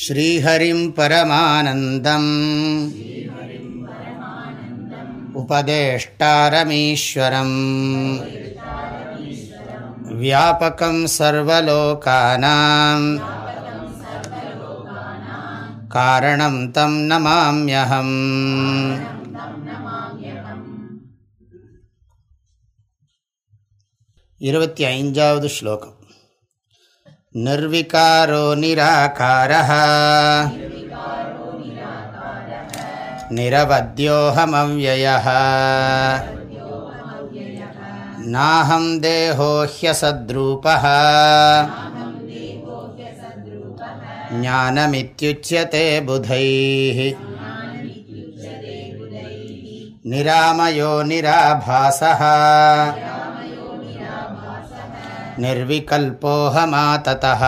श्रीहरिं परमानन्दम् उपदेष्टारमीश्वरम् व्यापकं सर्वलोकानां कारणं तं नमाम्यहम् इवति ऐञ्जावद् श्लोकम् निर्विकारो निराकारः। निरवद्योऽहमव्ययः नाहं देहो ह्यसद्रूपः। ज्ञानमित्युच्यते बुधैः। निरामयो निर्विकल्पोऽहमाततः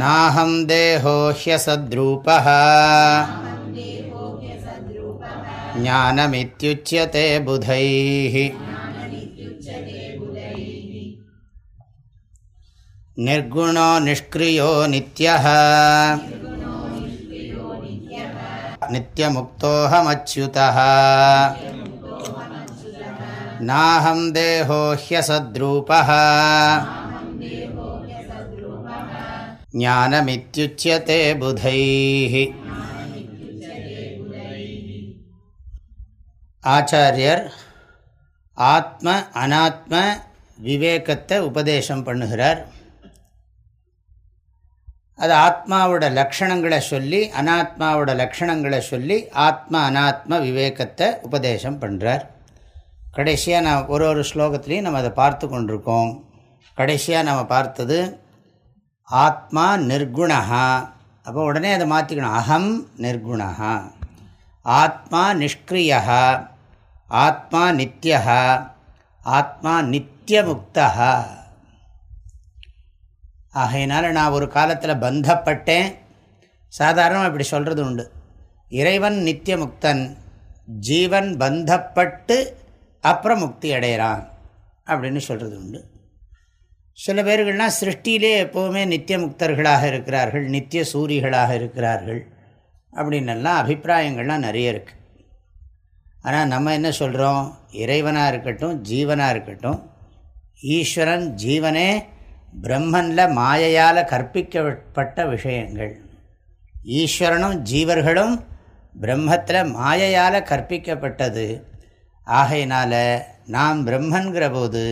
नाहं देहो ह्यसद्रूपः ज्ञानमित्युच्यते बुधैः निर्गुणो निष्क्रियो नित्यः नित्यमुक्तोऽहमच्युतः नाहं देहो ह्यसद्रूपः ज्ञानमित्युच्यते बुधैः ஆச்சாரியர் ஆத்ம அனாத்ம விவேகத்தை உபதேசம் பண்ணுகிறார் அது ஆத்மாவோட லக்ஷணங்களை சொல்லி அனாத்மாவோட லக்ஷணங்களை சொல்லி ஆத்ம அனாத்ம விவேகத்தை உபதேசம் பண்ணுறார் கடைசியாக நாம் ஒரு ஒரு ஸ்லோகத்துலேயும் நம்ம அதை பார்த்து கொண்டிருக்கோம். கடைசியாக நம்ம பார்த்தது ஆத்மா நிர்குணா அப்போ உடனே அதை மாற்றிக்கணும் அகம் நிர்குணா ஆத்மா நிஷ்கிரியா ஆத்மா நித்தியா ஆத்மா நித்தியமுக்தா ஆகையினால நான் ஒரு காலத்தில் பந்தப்பட்டேன். சாதாரணமாக இப்படி சொல்கிறது உண்டு. இறைவன் நித்தியமுக்தன் ஜீவன் பந்தப்பட்டு அப்புறம் முக்தி அடைகிறான் அப்படின்னு சொல்கிறது உண்டு. சில பேர்கள்னால் சிருஷ்டியிலே எப்போவுமே நித்திய முக்தர்களாக இருக்கிறார்கள் நித்திய சூரிகளாக இருக்கிறார்கள் அப்படின்னெல்லாம் அபிப்பிராயங்கள்லாம் நிறைய இருக்குது ஆனால் நம்ம என்ன சொல்கிறோம் இறைவனாக இருக்கட்டும் ஜீவனாக இருக்கட்டும் ஈஸ்வரன் ஜீவனே பிரம்மனில் மாயையால் கற்பிக்கப்பட்ட விஷயங்கள். ஈஸ்வரனும் ஜீவர்களும் பிரம்மத்தில் மாயையால் கற்பிக்கப்பட்டது. ஆகையினால் நான் பிரம்மன்கிற போது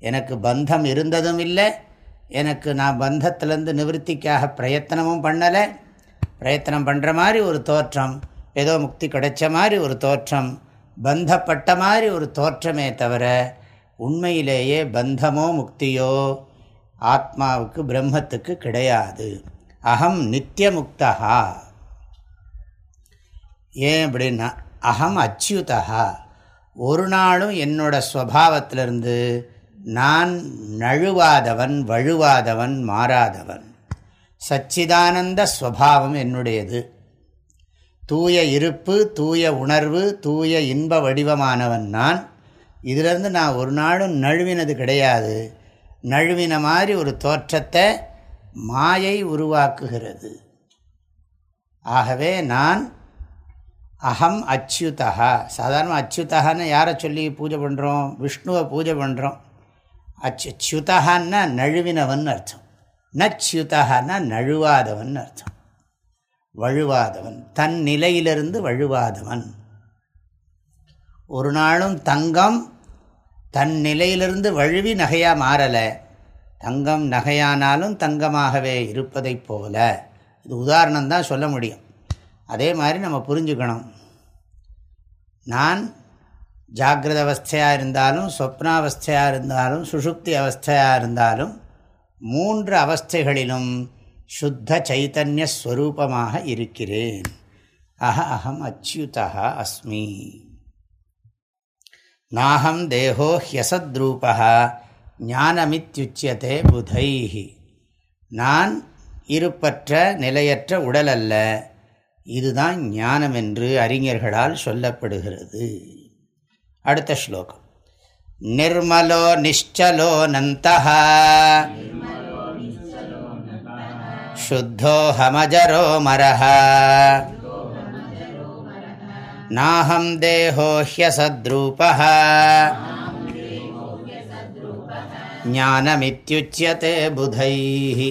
எனக்கு பந்தம் இருந்ததும் இல்லை எனக்கு நான் பந்தத்திலேருந்து நிவர்த்திக்காக பிரயத்தனமும் பண்ணலை. பிரயத்தனம் பண்ணுற மாதிரி ஒரு தோற்றம் ஏதோ முக்தி கிடைச்ச மாதிரி ஒரு தோற்றம் பந்தப்பட்ட மாதிரி ஒரு தோற்றமே தவிர உண்மையிலேயே பந்தமோ முக்தியோ ஆத்மாவுக்கு பிரம்மத்துக்கு கிடையாது. அகம் நித்தியமுக்தா ஏன் அப்படின்னா அகம் அச்சுதா ஒரு நாளும் என்னோட ஸ்வபாவத்திலிருந்து நான் நழுவாதவன் வழுவாதவன் மாறாதவன். சச்சிதானந்த ஸ்வபாவம் என்னுடையது. தூய இருப்பு தூய உணர்வு தூய இன்ப வடிவமானவன் நான். இதிலிருந்து நான் ஒரு நாளும் நழுவினது கிடையாது. நழுவின மாதிரி ஒரு தோற்றத்தை மாயை உருவாக்குகிறது. ஆகவே நான் அகம் அச்சுதா சாதாரண அச்சுதான்னு யாரை சொல்லி பூஜை பண்ணுறோம் விஷ்ணுவை பூஜை பண்ணுறோம் அச்சு ச்சுதகான்னா நழுவினவன் அர்த்தம். நச்சுதகான்னா நழுவாதவன் அர்த்தம். வழுவாதவன் தன் நிலையிலிருந்து வழுவாதவன். ஒரு நாளும் தங்கம் தன் நிலையிலிருந்து வழுவி நகையாக மாறலை. தங்கம் நகையானாலும் தங்கமாகவே இருப்பதைப் போல. இது உதாரணம் தான் சொல்ல முடியும். அதே மாதிரி நம்ம புரிஞ்சுக்கணும். நான் ஜாகிரத அவஸ்தையாக இருந்தாலும் சொப்னாவஸ்தையாக இருந்தாலும் சுஷுப்தி அவஸ்தையாக இருந்தாலும் மூன்று அவஸ்தைகளிலும் சுத்த சைத்தன்ய ஸ்வரூபமாக இருக்கிறேன். அஹ அகம் அச்சுதா அஸ்மி. நாகம் தேகோ ஹியசத்ரூபா ஞானமித்யுச்சியதே புதை நான் இருப்பற்ற நிலையற்ற உடல் அல்ல இதுதான் ஞானம் என்று அறிஞர்களால் சொல்லப்படுகிறது. அடுத்த ஸ்லோகம். நிர்மலோ நிச்சலோ நந்த சுத்தோ ஹமஜரோ மரஹ. நாஹம் தேகோ ஹியசத்ரூப ஞானமித்யுச்சியதே புதைஹி.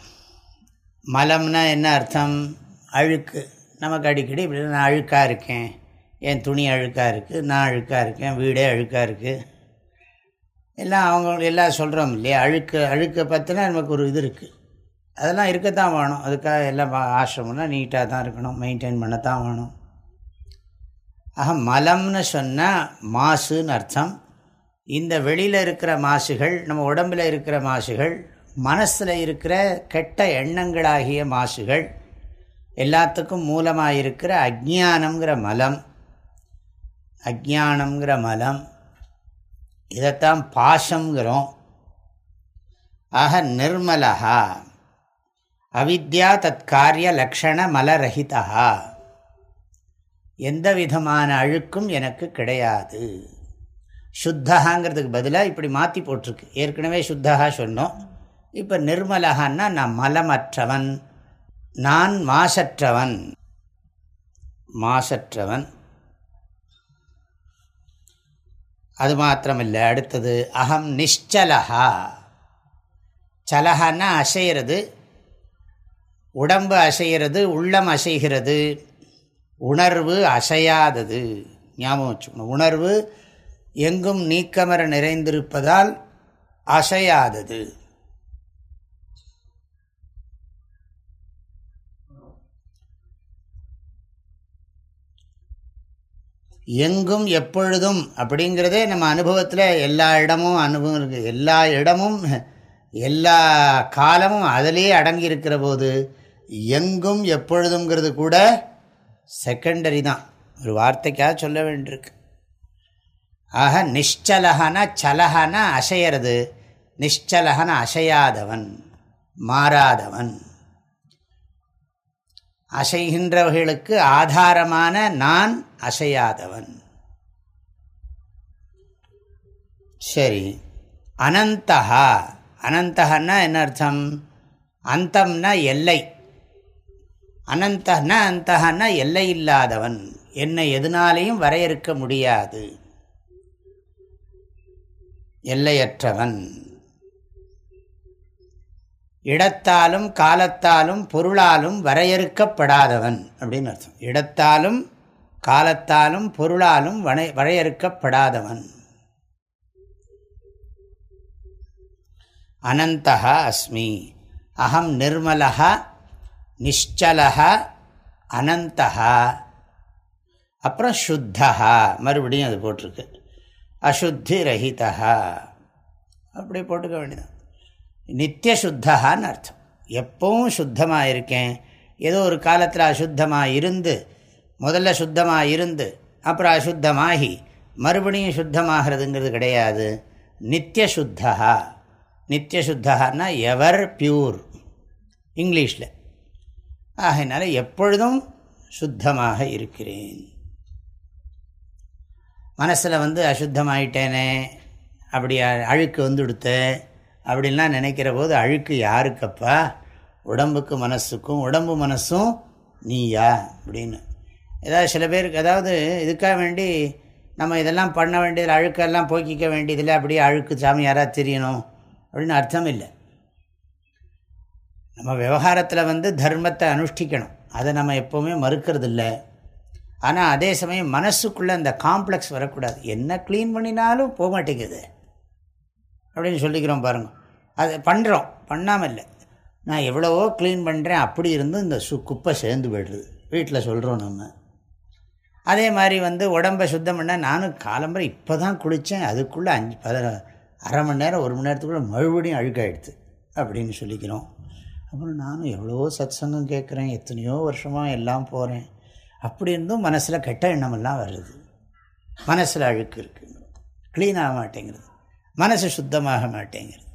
மலம்னா என்ன அர்த்தம்? அழுக்கு. நமக்கு அடிக்கடி இப்படி நான் அழுக்காக இருக்கேன். என் துணி அழுக்காக இருக்குது நான் அழுக்காக இருக்கேன். வீடே அழுக்காக இருக்குது எல்லாம் அவங்க எல்லாம் சொல்கிறோம் இல்லையா? அழுக்கு அழுக்கை பற்றினா நமக்கு ஒரு இது இருக்குது அதெல்லாம் இருக்கத்தான் வேணும். அதுக்காக எல்லாம் ஆசிரமம்னா நீட்டாக தான் இருக்கணும். மெயின்டைன் பண்ணத்தான் வேணும். ஆக மலம்னு சொன்னால் மாசுன்னு அர்த்தம். இந்த வெளியில் இருக்கிற மாசுகள் நம்ம உடம்பில் இருக்கிற மாசுகள் மனசில் இருக்கிற கெட்ட எண்ணங்களாகிய மாசுகள் எல்லாத்துக்கும் மூலமாக இருக்கிற அஜானங்கிற மலம். அஜானங்கிற மலம். இதைத்தான் பாசங்கிறோம் ஆக நிர்மலா அவித்யா தற்காரிய லக்ஷண மலரஹிதா எந்த விதமான அழுக்கும் எனக்கு கிடையாது. சுத்தகாங்கிறதுக்கு பதிலாக இப்படி மாற்றி போட்டிருக்கு. ஏற்கனவே சுத்தகா சொன்னோம். இப்போ நிர்மலகன்னா நான் மலமற்றவன் நான் மாசற்றவன். மாசற்றவன். அது மாத்திரமில்லை அடுத்தது அகம் நிச்சலகா. சலஹான்னா அசைகிறது உடம்பு அசைகிறது உள்ளம் அசைகிறது உணர்வு அசையாதது. ஞாபகம் வச்சுக்கணும். உணர்வு எங்கும் நீக்கமர நிறைந்திருப்பதால் அசையாதது. எங்கும் எப்பொழுதும் அப்படிங்கிறதே நம்ம அனுபவத்தில் எல்லா இடமும் அனுபவம் இருக்குது எல்லா இடமும் எல்லா காலமும் அதிலே அடங்கி இருக்கிற போது எங்கும் எப்பொழுதுங்கிறது கூட செகண்டரி தான். ஒரு வார்த்தைக்காக சொல்ல வேண்டியிருக்கு. ஆக நிஷ்சலகனா சலகனா அசையிறது நிஷ்சலகன அசையாதவன் மாறாதவன். அசைகின்றவர்களுக்கு ஆதாரமான நான் அசையாதவன். சரி அனந்தகா அனந்தகன்னா என்ன அர்த்தம்? அந்தம்னா எல்லை. அனந்தனா அந்தகன்னா எல்லை இல்லாதவன். என்னை எதனாலையும் வரையறுக்க முடியாது. எல்லையற்றவன். இடத்தாலும் காலத்தாலும் பொருளாலும் வரையறுக்கப்படாதவன் அப்படின்னு அர்த்தம். இடத்தாலும் காலத்தாலும் பொருளாலும் வனை வரையறுக்கப்படாதவன். அனந்தா அஸ்மி. அகம் நிர்மலா நிஷ்சலா அனந்தா அப்புறம் சுத்தா மறுபடியும் அது போட்டிருக்கு. அசுத்தி ரஹிதா அப்படி போட்டுக்க வேண்டியது நித்திய சுத்தகான்னு அர்த்தம். எப்பவும் சுத்தமாக இருக்கேன் ஏதோ ஒரு காலத்தில் அசுத்தமாக இருந்து முதல்ல சுத்தமாக இருந்து அப்புறம் அசுத்தமாகி மறுபடியும் சுத்தமாகிறதுங்கிறது கிடையாது. நித்திய சுத்தகா நித்திய சுத்தகான்னா எவர் பியூர். இங்கிலீஷில். ஆகையினால எப்பொழுதும் சுத்தமாக இருக்கிறேன். மனசில் வந்து அசுத்தமாயிட்டேனே அப்படி அழுக்கு வந்து அப்படின்லாம் நினைக்கிற போது அழுக்கு யாருக்கப்பா? உடம்புக்கு மனசுக்கும் உடம்பு மனசும் நீயா? அப்படின்னு. ஏதாவது சில பேருக்கு அதாவது இதுக்காக வேண்டி நம்ம இதெல்லாம் பண்ண வேண்டியதில் அழுக்கெல்லாம் போக்கிக்க வேண்டியதில்லை அப்படியே அழுக்கு சாமி யாராவது தெரியணும் அப்படின்னு அர்த்தம் இல்லை. நம்ம விவகாரத்தில் வந்து தர்மத்தை அனுஷ்டிக்கணும். அதை நம்ம எப்போவுமே மறுக்கிறது இல்லை ஆனால் அதே சமயம் மனசுக்குள்ளே அந்த காம்ப்ளெக்ஸ் வரக்கூடாது. என்ன க்ளீன் பண்ணினாலும் போக மாட்டேங்குது அப்படின்னு சொல்லிக்கிறோம் பாருங்கள் அது பண்ணுறோம் பண்ணாமல் இல்லை நான் எவ்வளவோ க்ளீன் பண்ணுறேன் அப்படி இருந்து இந்த சு குப்பை சேர்ந்து போய்டுது. வீட்டில் சொல்கிறோம் நம்ம. அதே மாதிரி வந்து உடம்பை சுத்தம் பண்ணால் நானும் காலம்பரை இப்போ தான் குளித்தேன் அதுக்குள்ளே அஞ்சு பத அரை மணி நேரம் ஒரு மணி நேரத்துக்குள்ளே மறுபடியும் அழுக்காயிடுது அப்படின்னு சொல்லிக்கிறோம். அப்புறம் நானும் எவ்வளவோ சத் சங்கம் கேட்குறேன். எத்தனையோ வருஷமாக எல்லாம் போகிறேன் அப்படி இருந்தும் மனசில் கெட்ட எண்ணமெல்லாம் வருது. மனசில் அழுக்கு இருக்குது க்ளீன் ஆக மாட்டேங்கிறது மனசு சுத்தமாக மாட்டேங்கிறது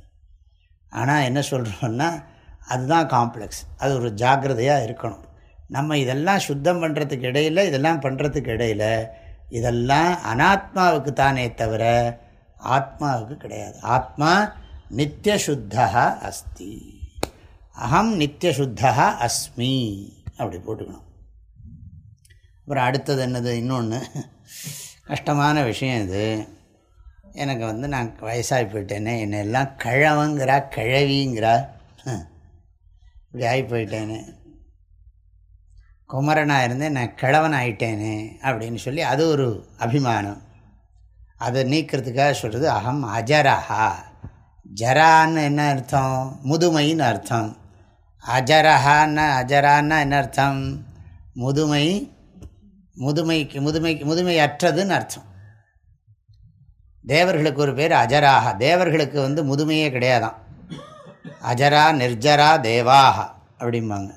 ஆனால் என்ன சொல்கிறோன்னா அதுதான் காம்ப்ளெக்ஸ் அது ஒரு ஜாக்கிரதையாக இருக்கணும். நம்ம இதெல்லாம் சுத்தம் பண்ணுறதுக்கு இடையில் இதெல்லாம் பண்ணுறதுக்கு இடையில் இதெல்லாம் அனாத்மாவுக்கு தானே தவிர ஆத்மாவுக்கு கிடையாது. ஆத்மா நித்தியசுத்தா அஸ்தி. அகம் நித்தியசுத்தா அஸ்மி. அப்படி போட்டுக்கணும். அப்புறம் அடுத்தது என்னது? இன்னொன்று கஷ்டமான விஷயம் இது. எனக்கு வந்து நான் வயசாகி போயிட்டேனே என்னை எல்லாம் கிழவங்கிறா. கிழவிங்கிறா இப்படி ஆகி போயிட்டேனே. குமரனாக இருந்தேன் நான் கிழவன் ஆயிட்டேனே அப்படின்னு சொல்லி அது ஒரு அபிமானம். அதை நீக்கிறதுக்காக சொல்கிறது அகம் அஜரஹா. ஜரான்னு என்ன அர்த்தம்? முதுமைன்னு அர்த்தம். அஜரஹான்னா அஜரான்னா என்ன அர்த்தம்? முதுமை முதுமைக்கு முதுமைக்கு முதுமை அற்றதுன்னு அர்த்தம். தேவர்களுக்கு ஒரு பேர் அஜராக தேவர்களுக்கு வந்து முதுமையே கிடையாதான். அஜரா நிர்ஜரா தேவாக அப்படிம்பாங்க.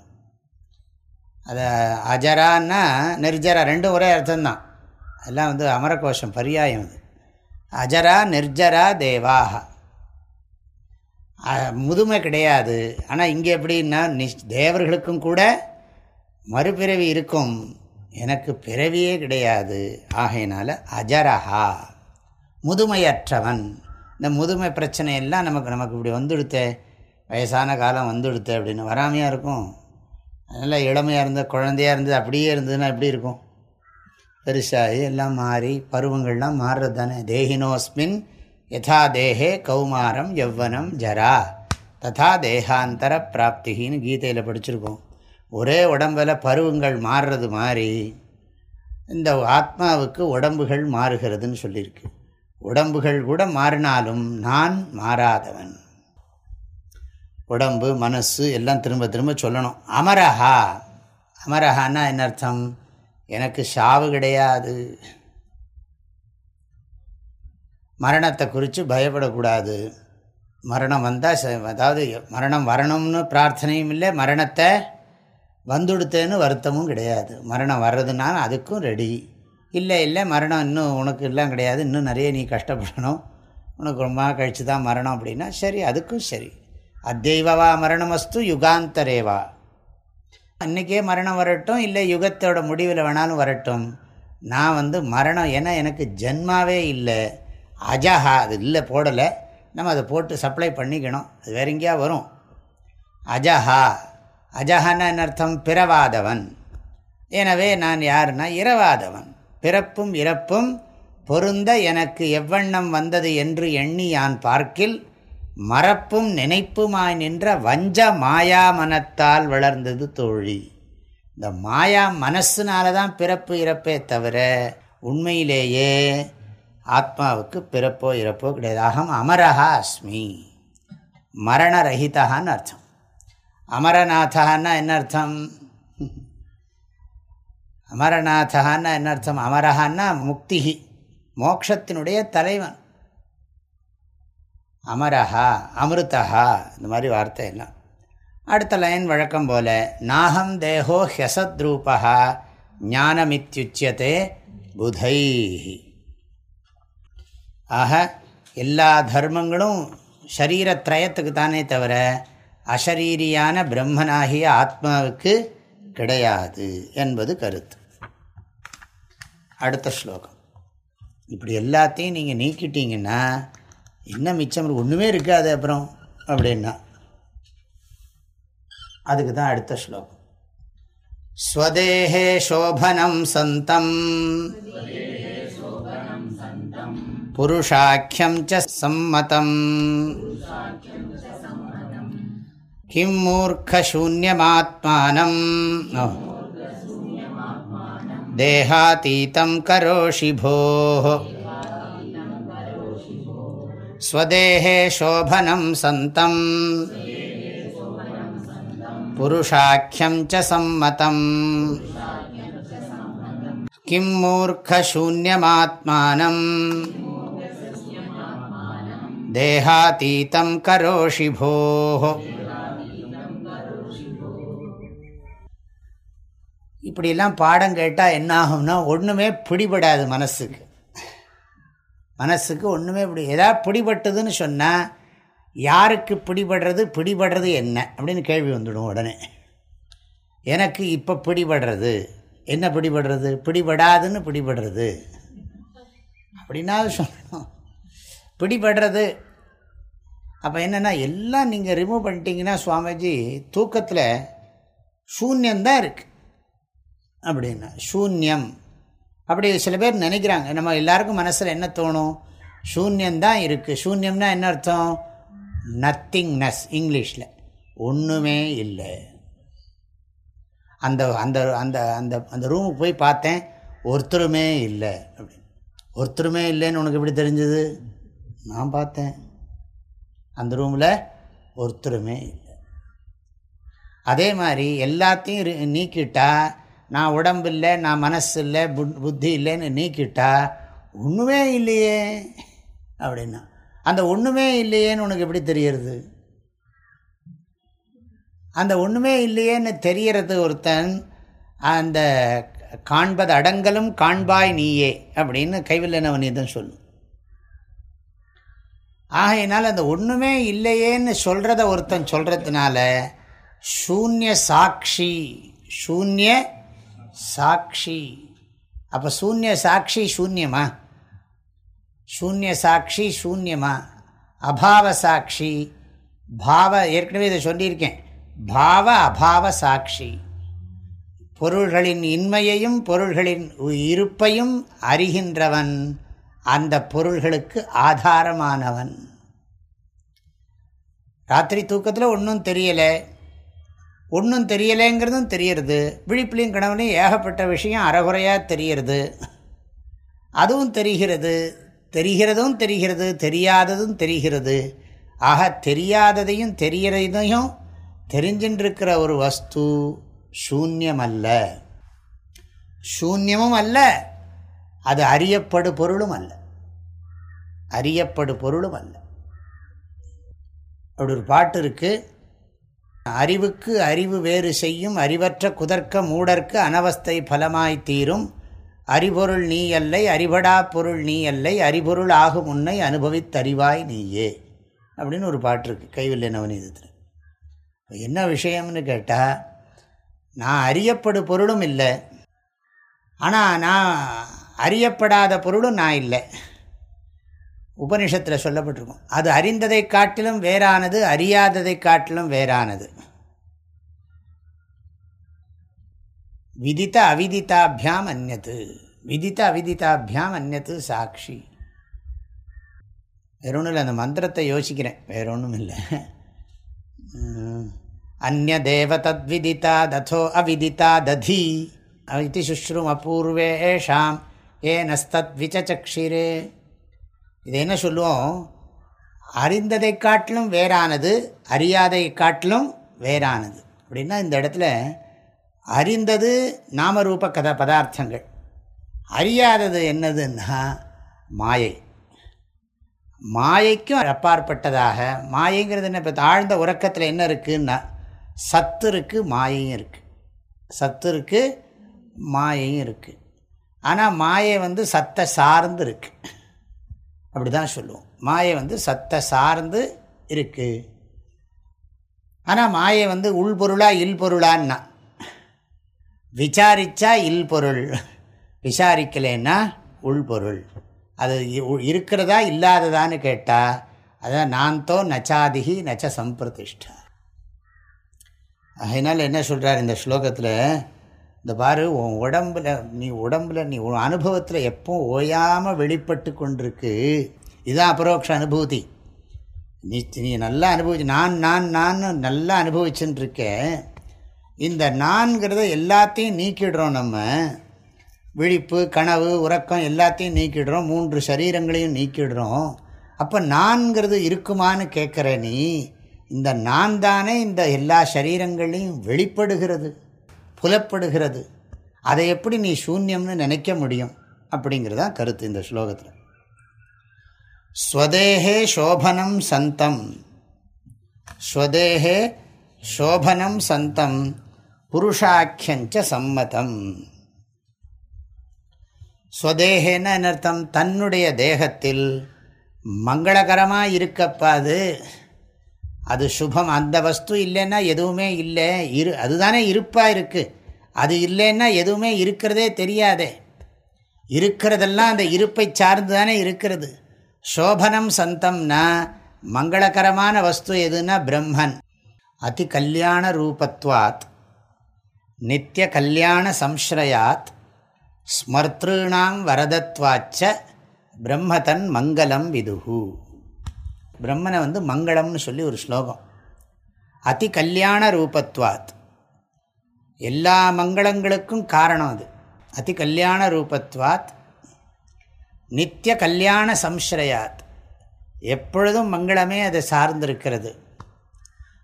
அதை அஜரான்னா நிர்ஜரா ரெண்டும் ஒரே அர்த்தம்தான். அதெல்லாம் வந்து அமரகோஷம் பரியாயம் அது. அஜரா நிர்ஜரா தேவாக முதுமை கிடையாது. ஆனால் இங்கே எப்படின்னா நிஷ் தேவர்களுக்கும் கூட மறுபிறவி இருக்கும். எனக்கு பிறவியே கிடையாது. ஆகையினால அஜரஹா. முதுமையற்றவன். இந்த முதுமை பிரச்சனையெல்லாம் நமக்கு நமக்கு இப்படி வந்துடுத்தே வயசான காலம் வந்துடுத்து அப்படின்னு வராமையாக இருக்கும். அதனால் இளமையாக இருந்த குழந்தையாக இருந்தது அப்படியே இருந்ததுன்னா எப்படி இருக்கும்? பெருசாகி எல்லாம் மாறி பருவங்கள்லாம் மாறுறது தானே. தேகினோஸ்மின் யதா தேகே கௌமாரம் யவ்வனம் ஜரா. ததா தேகாந்தர பிராப்திகின்னு கீதையில் படிச்சிருக்கோம். ஒரே உடம்பில் பருவங்கள் மாறுறது மாதிரி இந்த ஆத்மாவுக்கு உடம்புகள் மாறுகிறதுன்னு சொல்லியிருக்கு. உடம்புகள் கூட மாறினாலும் நான் மாறாதவன். உடம்பு மனசு எல்லாம் திரும்ப திரும்ப சொல்லணும். அமரஹா. அமரஹான்னா என்ன அர்த்தம்? எனக்கு சாவு கிடையாது. மரணத்தை குறித்து பயப்படக்கூடாது. மரணம் வந்தால் அதாவது மரணம் வரணும்னு பிரார்த்தனையும் இல்லை மரணத்தை வந்துடுத்தேன்னு வருத்தமும் கிடையாது. மரணம் வர்றதுனால அதுக்கும் ரெடி இல்லை இல்லை மரணம் இன்னும் உனக்கு எல்லாம் கிடையாது. இன்னும் நிறைய நீ கஷ்டப்படணும். உனக்கு ரொம்ப கழித்து தான் மரணம் அப்படின்னா சரி அதுக்கும் சரி. அத்தெய்வவா மரணமஸ்து யுகாந்தரேவா. அன்றைக்கே மரணம் வரட்டும் இல்லை யுகத்தோட முடிவில் வேணாலும் வரட்டும். நான் வந்து மரணம் ஏன்னா எனக்கு ஜென்மாவே இல்லை. அஜஹா அது இல்லை போடலை. நம்ம அதை போட்டு சப்ளை பண்ணிக்கணும். அது வேற எங்கேயா வரும். அஜஹா அஜஹான்னு என்ன அர்த்தம்? பிறவாதவன். எனவே நான் யாருன்னா இரவாதவன். பிறப்பும் இறப்பும் பொருந்த எனக்கு எவ்வண்ணம் வந்தது என்று எண்ணி யான் பார்க்கில் மறப்பும் நினைப்புமாய் நின்ற வஞ்ச மாயா மனத்தால் வளர்ந்தது தோழி. இந்த மாயா மனசுனால தான் பிறப்பு இறப்பே தவிர உண்மையிலேயே ஆத்மாவுக்கு பிறப்போ இறப்போ கிடையாது. அகம் அமரஹா அஸ்மி. மரணரகிதான்னு அர்த்தம். அமரநாதான்னா என்ன அர்த்தம்? அமரநாதான்னா என்ன அர்த்தம்? அமரஹான்னா முக்திகி மோக்ஷத்தினுடைய தலைவன். அமரஹா அமிர்தஹா இந்த மாதிரி வார்த்தை எல்லாம். அடுத்த லைன் வழக்கம் போல நாகம் தேகோ ஹெசத்ரூபா ஞானமித்யுச்சியதே புதை ஆக எல்லா தர்மங்களும் ஷரீரத்ரயத்துக்கு தானே தவிர அஷரீரியான பிரம்மனாகிய ஆத்மாவுக்கு கிடையாது என்பது கருத்து. அடுத்த ஸ்லோகம். இப்படி எல்லாத்தையும் நீங்கள் நீக்கிட்டீங்கன்னா என்ன மிச்சம் ஒன்றுமே இருக்காது அப்புறம் அப்படின்னா. அதுக்கு தான் அடுத்த ஸ்லோகம். ஸ்வதேகே சோபனம் சந்தம். புருஷாக்கியம் ச சம்மதம். கிம் மூர்க்கசூன்யமாத்மானம். देहातीतं करोषि भोः। स्वदेहे शोभनं सन्तं पुरुषाख्यं च सम्मतम्। किं मूर्खशून्यमात्मानम् देहातीतं करोषि இப்படியெல்லாம் பாடம் கேட்டால் என்ன ஆகும்னா ஒன்றுமே பிடிபடாது மனசுக்கு. மனசுக்கு ஒன்றுமே பிடி ஏதாவது பிடிபட்டதுன்னு சொன்னால் யாருக்கு பிடிபடுறது பிடிபடுறது என்ன? அப்படின்னு கேள்வி வந்துடும் உடனே. எனக்கு இப்போ பிடிபடுறது. என்ன பிடிபடுறது? பிடிபடாதுன்னு பிடிபடுறது. அப்படின்னா சொல்லணும் பிடிபடுறது. அப்போ என்னென்னா எல்லாம் நீங்கள் ரிமூவ் பண்ணிட்டீங்கன்னா சுவாமிஜி தூக்கத்தில் சூன்யந்தான் இருக்குது அப்படின்னா சூன்யம். அப்படி சில பேர் நினைக்கிறாங்க நம்ம எல்லாருக்கும் மனசில் என்ன தோணும்? சூன்யந்தான் இருக்குது சூன்யம்னா என்ன அர்த்தம்? நத்திங்னஸ் இங்கிலீஷில். ஒன்றுமே இல்லை. அந்த அந்த அந்த அந்த அந்த ரூமுக்கு போய் பார்த்தேன் ஒருத்தருமே இல்லை. அப்படின்னு. ஒருத்தருமே இல்லைன்னு உனக்கு எப்படி தெரிஞ்சது? நான் பார்த்தேன். அந்த ரூமில் ஒருத்தருமே இல்லை. அதே மாதிரி எல்லாத்தையும் நீக்கிட்டால் நான் உடம்பு இல்லை நான் மனசு இல்லை புத்தி இல்லைன்னு நீக்கிட்டா ஒன்றுமே இல்லையே அப்படின்னா. அந்த ஒன்றுமே இல்லையேன்னு உனக்கு எப்படி தெரியறது அந்த ஒன்றுமே இல்லையேன்னு தெரியறது ஒருத்தன் அந்த காண்பது அடங்கலும் காண்பாய் நீயே அப்படின்னு கைவில்லனவனிதம் சொல்லும் ஆகையினால் அந்த ஒன்றுமே இல்லையேன்னு சொல்கிறத ஒருத்தன் சொல்கிறதுனால சூன்ய சாட்சி சூன்ய சாட்சி. அப்போ சூன்ய சாட்சி சூன்யமா? சூன்ய சாட்சி சூன்யமா? அபாவ சாட்சி. பாவ ஏற்கனவே இதை சொல்லியிருக்கேன். பாவ அபாவ சாட்சி. பொருள்களின் இன்மையையும் பொருள்களின் இருப்பையும் அறிகின்றவன். அந்த பொருள்களுக்கு ஆதாரமானவன். ராத்திரி தூக்கத்தில் ஒன்றும் தெரியலை. ஒன்றும் தெரியலைங்கிறதும் தெரியறது. விழிப்புலையும் கணவனையும் ஏகப்பட்ட விஷயம் அறகுறையாக தெரியறது. அதுவும் தெரிகிறது. தெரிகிறதும் தெரிகிறது. தெரியாததும் தெரிகிறது. ஆக தெரியாததையும் தெரிகிறதையும் தெரிஞ்சின்றிருக்கிற ஒரு வஸ்து சூன்யம் அல்ல சூன்யமும் அல்ல. அது அறியப்படு பொருளும் அல்ல. அறியப்படு பொருளும் அல்ல. அப்படி ஒரு பாட்டு இருக்குது அறிவுக்கு அறிவு வேறு செய்யும் அறிவற்ற குதர்க்க மூடர்க்கு அனவஸ்தை பலமாய் தீரும். அறிபொருள் நீ அல்லை அறிபடா பொருள் நீ அல்லை அறிபொருள் ஆகும் உன்னை அனுபவித்தறிவாய் நீயே. அப்படின்னு ஒரு பாட்டு இருக்குது கைவில்லை நவநீதத்தில். என்ன விஷயம்னு கேட்டால் நான் அறியப்படு பொருளும் இல்லை. ஆனால் நான் அறியப்படாத பொருளும் நான் இல்லை. உபனிஷத்தில் சொல்லப்பட்டிருக்கும். அது அறிந்ததை காட்டிலும் வேறானது அறியாததை காட்டிலும் வேறானது. விதித்த அவிதித்தாபியாம் அந்நத்து. விதித்த அவிதித்தாபியாம் அந்நத்து சாட்சி. வேற ஒன்றும் இல்லை அந்த மந்திரத்தை யோசிக்கிறேன். வேற ஒன்றும் இல்லை. அந்நிய தேவ தத்விதித்தா ததோ அவிதித்தா ததி. அவிதி சுஷ்ரும் அபூர்வேஷாம் ஏனஸ்தத் விசச்சக்ஷிரே. இது என்ன சொல்லுவோம்? அறிந்ததை காட்டிலும் வேறானது அறியாதை காட்டிலும் வேறானது. அப்படின்னா இந்த இடத்துல அறிந்தது நாமரூப கத பதார்த்தங்கள். அறியாதது என்னதுன்னா மாயை. மாயைக்கும் அப்பாற்பட்டதாக மாயைங்கிறது என்ன இப்போ ஆழ்ந்த உறக்கத்தில் என்ன இருக்குன்னா சத்து இருக்குது மாயையும் இருக்குது சத்து இருக்குது மாயையும் இருக்குது ஆனால் மாயை வந்து சத்தை சார்ந்து இருக்குது அப்படி தான் சொல்லுவோம். மாயை வந்து சத்தை சார்ந்து இருக்குது ஆனால் மாயை வந்து உள்பொருளா இல்பொருளான்னா விசாரித்தா இல்பொருள் விசாரிக்கலைன்னா உள்பொருள் அது இருக்கிறதா இல்லாததான்னு கேட்டால் அதான் நான்தோ நச்சாதிகி நச்ச சம்பிரதிஷ்டா. அதனால் என்ன சொல்கிறார் இந்த ஸ்லோகத்தில்? இந்த பாரு உன் உடம்பில் நீ உடம்பில் நீ உன் அனுபவத்தில் எப்போ ஓயாமல் வெளிப்பட்டு கொண்டிருக்கு இதுதான் அபரோக்ஷ அனுபூதி. நீ நீ நல்லா அனுபவிச்சு நான் நான் நான் நல்லா அனுபவிச்சுன்னு இருக்கேன் இந்த நான்கிறத எல்லாத்தையும் நீக்கிடுறோம் நம்ம. விழிப்பு கனவு உறக்கம் எல்லாத்தையும் நீக்கிடுறோம். மூன்று சரீரங்களையும் நீக்கிடுறோம். அப்போ நான்கிறது இருக்குமான்னு கேட்குற நீ இந்த நான் தானே இந்த எல்லா சரீரங்களையும் வெளிப்படுகிறது? புலப்படுகிறது. அதை எப்படி நீ சூன்யம்னு நினைக்க முடியும்? அப்படிங்கிறதா கருத்து இந்த ஸ்லோகத்தில். ஸ்வதேகே சோபனம் சந்தம். ஸ்வதேகே சோபனம் சந்தம். புருஷாக்கியஞ்ச சம்மதம். ஸ்வதேகேன்னு அர்த்தம் தன்னுடைய தேகத்தில் மங்களகரமாக இருக்கப்பா அது. அது சுபம் அந்த வஸ்து இல்லைன்னா எதுவுமே இல்லை. இரு அதுதானே இருப்பாக இருக்குது அது இல்லைன்னா எதுவுமே இருக்கிறதே தெரியாதே. இருக்கிறதெல்லாம் அந்த இருப்பை சார்ந்து தானே இருக்கிறது. சோபனம் சந்தம்னா மங்களகரமான வஸ்து எதுனா பிரம்மன். அதி கல்யாண ரூபத்வாத் நித்திய கல்யாண சம்ஸ்ரயாத் ஸ்மர்த்திருணாம் வரதத்வாச்ச பிரம்மதன் மங்களம் விதுகு பிரம்மனை வந்து மங்களம்னு சொல்லி ஒரு ஸ்லோகம். அதி கல்யாண ரூபத்வாத். எல்லா மங்களங்களுக்கும் காரணம் அது. அதி கல்யாண ரூபத்வாத் நித்திய கல்யாண சம்ஸ்ரயாத். எப்பொழுதும் மங்களமே அதை சார்ந்திருக்கிறது.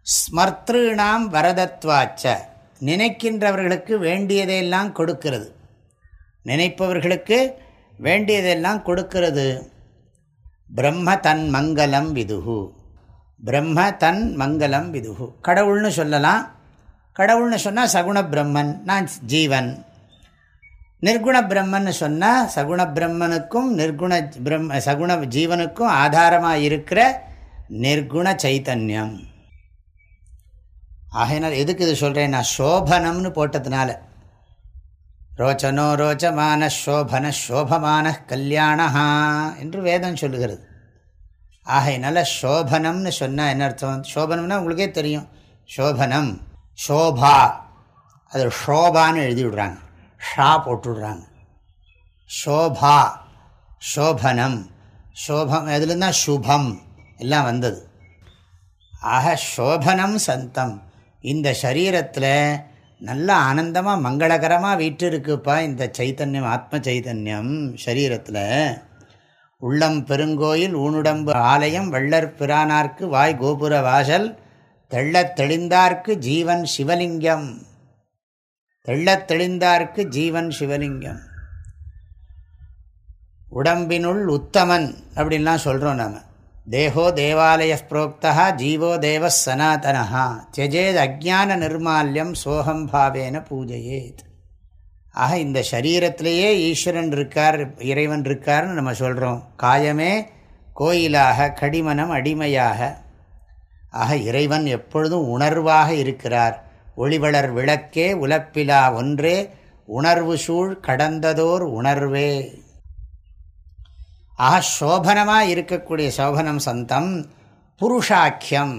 ஸ்மர்த்திருணாம் வரதத்வாச்ச. நினைக்கின்றவர்களுக்கு வேண்டியதையெல்லாம் கொடுக்கிறது. நினைப்பவர்களுக்கு வேண்டியதெல்லாம் கொடுக்கிறது. பிரம்ம தன் மங்களம் விதுகு பிரம்ம தன் மங்களம் விதுகு கடவுள்னு சொல்லலாம். கடவுள்னு சொன்னால் சகுண பிரம்மன் நான் ஜீவன். நிர்குண பிரம்மன் சொன்னால் சகுண பிரம்மனுக்கும் நிர்குண பிரம்ம சகுண ஜீவனுக்கும் ஆதாரமாக இருக்கிற நிர்குண சைத்தன்யம். ஆகையினால் எதுக்கு இது சொல்கிறேன் நான் சோபனம்னு போட்டதுனால. ரோச்சனோ ரோச்சமான சோபன சோபமான கல்யாணா என்று வேதம் சொல்லுகிறது. ஆகையினால சோபனம்னு சொன்னால் என்ன அர்த்தம்? சோபனம்னா உங்களுக்கே தெரியும். சோபனம் ஷோபா அது ஷோபான்னு எழுதி விடுறாங்க ஷா போட்டுடுறாங்க ஷோபா சோபனம் சோபம் அதுலேருந்து சுபம் எல்லாம் வந்தது. ஆக சோபனம் சந்தம். இந்த சரீரத்தில் நல்ல ஆனந்தமாக மங்களகரமாக வீட்டிருக்குப்பா இந்த சைத்தன்யம் ஆத்ம சைத்தன்யம் சரீரத்தில். உள்ளம் பெருங்கோயில் ஊனுடம்பு ஆலயம் வள்ளற் பிரானார்க்கு வாய் கோபுர வாசல் தெள்ளத் தெளிந்தார்க்கு ஜீவன் சிவலிங்கம். தெள்ளத் தெளிந்தார்க்கு ஜீவன் சிவலிங்கம். உடம்பினுள் உத்தமன் அப்படின்லாம் சொல்கிறோம் நாம். தேகோ தேவாலய புரோக்தா ஜீவோ தேவ சனாதனா தியஜேத் அஜான நிர்மால்யம் சோகம் பாவேன பூஜையேத். ஆக இந்த சரீரத்திலேயே ஈஸ்வரன் இருக்கார் இறைவன் இருக்கார்னு நம்ம சொல்கிறோம் காயமே கோயிலாக கடிமனம் அடிமையாக. ஆக இறைவன் எப்பொழுதும் உணர்வாக இருக்கிறார். ஒளிவளர் விளக்கே உலப்பிலா ஒன்றே உணர்வு சூழ் கடந்ததோர் உணர்வே. ஆக சோபனமாக இருக்கக்கூடிய சோபனம் சந்தம் புருஷாக்கியம்.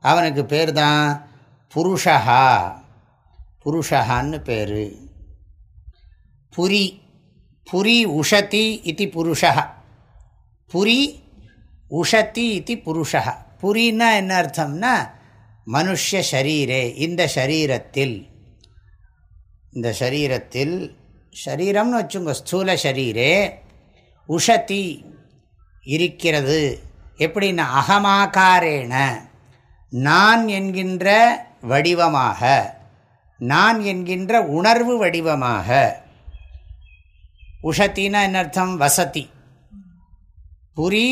அவனுக்கு பேர் தான் புருஷா புருஷகான்னு பேர். புரி புரி உஷதி இது புருஷா புரி உஷதி இது புருஷா புரின்னா என்ன அர்த்தம்னா மனுஷ ஷரீரே இந்த ஷரீரத்தில். இந்த ஷரீரத்தில் ஷரீரம்னு வச்சுங்க ஸ்தூல ஷரீரே உஷதி இருக்கிறது. எப்படின்னா அகமாக்காரேன நான் என்கின்ற வடிவமாக நான் என்கின்ற உணர்வு வடிவமாக. உஷத்தின்னா என்ன அர்த்தம்? வசதி. புரி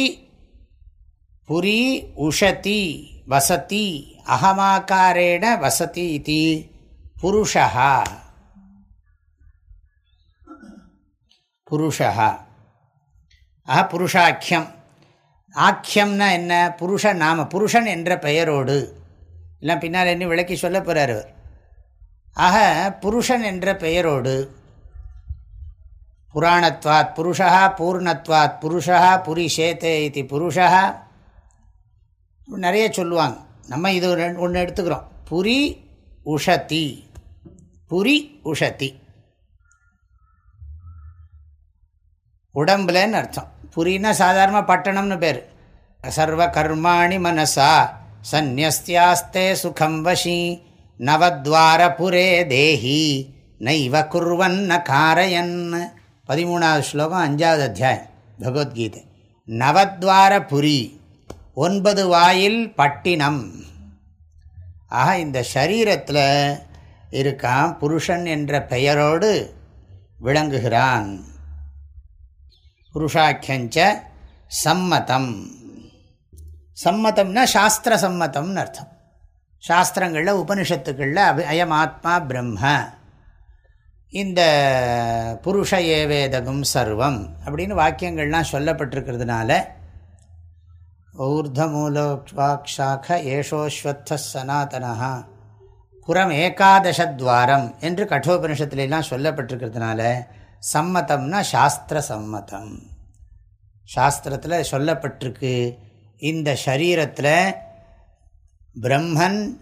புரி உஷதி வசதி. அகமாக்காரேன வசதி இது புருஷா புருஷா ஆஹா புருஷாக்கியம் ஆக்கியம்னா என்ன? புருஷ நாம புருஷன் என்ற பெயரோடு. எல்லாம் பின்னால் என்ன விளக்கி சொல்ல போகிறார் அவர் ஆக புருஷன் என்ற பெயரோடு. புராணத்வாத் புருஷா பூர்ணத்வாத் புருஷா புரிஷேத்தே இது புருஷா. நிறைய சொல்லுவாங்க. நம்ம இது ஒன்று எடுத்துக்கிறோம். புரி உஷதி. புரி உஷதி. உடம்புலன்னு அர்த்தம். புரினா சாதாரண பட்டணம்னு பேர். சர்வ கர்மாணி மனசா சந்நியஸ்தியாஸ்தே சுகம் வசி நவத்வாரபுரே தேஹி நைவ குர்வன்ன காரயன். பதிமூணாவது ஸ்லோகம் அஞ்சாவது அத்தியாயம் பகவத்கீதை. நவத்வாரபுரி ஒன்பது வாயில் பட்டினம். ஆக இந்த சரீரத்தில் இருக்கான் புருஷன் என்ற பெயரோடு விளங்குகிறான். புருஷாக்கியஞ்ச சம்மதம். சம்மதம்னா சாஸ்திர சம்மதம்னு அர்த்தம். சாஸ்திரங்களில் உபனிஷத்துக்களில் அபி அயம் ஆத்மா பிரம்ம. இந்த புருஷ ஏவேதகம் சர்வம் அப்படின்னு வாக்கியங்கள்லாம் சொல்லப்பட்டிருக்கிறதுனால ஊர்தமூலோக்ஷாக ஏஷோஸ்வத்த சனாதனா புறம் ஏகாதசத்வாரம் என்று கட்டோபனிஷத்துலாம் சொல்லப்பட்டிருக்கிறதுனால சம்மதம்னா சாஸ்திர சம்மதம். சாஸ்திரத்தில் சொல்லப்பட்டிருக்கு இந்த சரீரத்தில் பிரம்மன்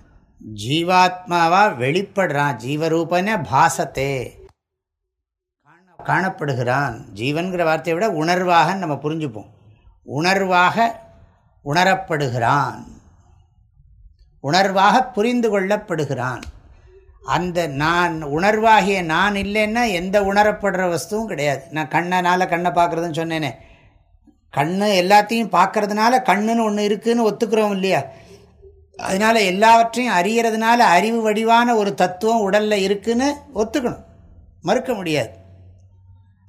ஜீவாத்மாவாக வெளிப்படுறான் ஜீவரூபன பாசத்தே. காணப்படுகிறான். ஜீவன்கிற வார்த்தையை விட உணர்வாக நம்ம புரிஞ்சுப்போம். உணர்வாக உணரப்படுகிறான். உணர்வாக புரிந்து கொள்ளப்படுகிறான். அந்த நான் உணர்வாகிய நான் இல்லைன்னா எந்த உணரப்படுற வஸ்துவும் கிடையாது. நான் கண்ணனால் கண்ணை பார்க்குறதுன்னு சொன்னேனே. கண்ணு எல்லாத்தையும் பார்க்கறதுனால கண்ணுன்னு ஒன்று இருக்குதுன்னு ஒத்துக்கிறோம் இல்லையா? அதனால் எல்லாவற்றையும் அறியறதுனால அறிவு வடிவான ஒரு தத்துவம் உடலில் இருக்குதுன்னு ஒத்துக்கணும். மறுக்க முடியாது.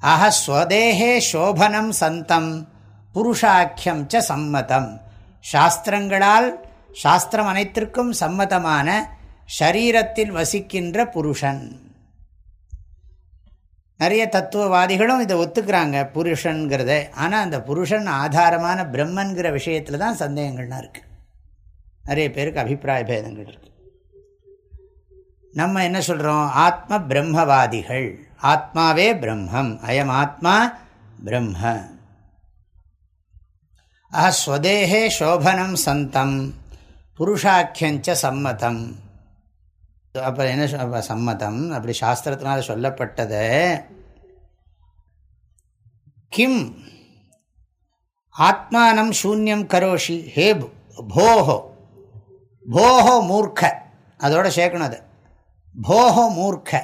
அஹ ஸ்வதேகே சோபனம் சந்தம் புருஷாக்கியம் ச சம்மதம். சாஸ்திரங்களால் சாஸ்திரம் அனைத்திற்கும் சம்மதமான ஷரீரத்தில் வசிக்கின்ற புருஷன். நிறைய தத்துவவாதிகளும் இதை ஒத்துக்கிறாங்க புருஷன்கிறத. ஆனால் அந்த புருஷன் ஆதாரமான பிரம்மன்கிற விஷயத்தில் தான் சந்தேகங்கள்லாம் இருக்குது நிறைய பேருக்கு அபிப்பிராய பேதங்கள் இருக்குது நம்ம என்ன சொல்கிறோம் ஆத்ம பிரம்மவாதிகள். ஆத்மாவே பிரம்மம். அயம் ஆத்மா பிரம்ம. அஹ ஸ்வதேகே சோபனம் சந்தம். புருஷாக்கியஞ்ச சம்மதம். அப்புறம் என்ன சம்மதம். அப்படி சாஸ்திரத்தினால சொல்லப்பட்டது கிம் ஆத்மானம் சூன்யம் கரோஷி ஹே போஹோ போஹோ மூர்க்க. அதோட சேர்க்கணும் அது. போஹோ மூர்க்க.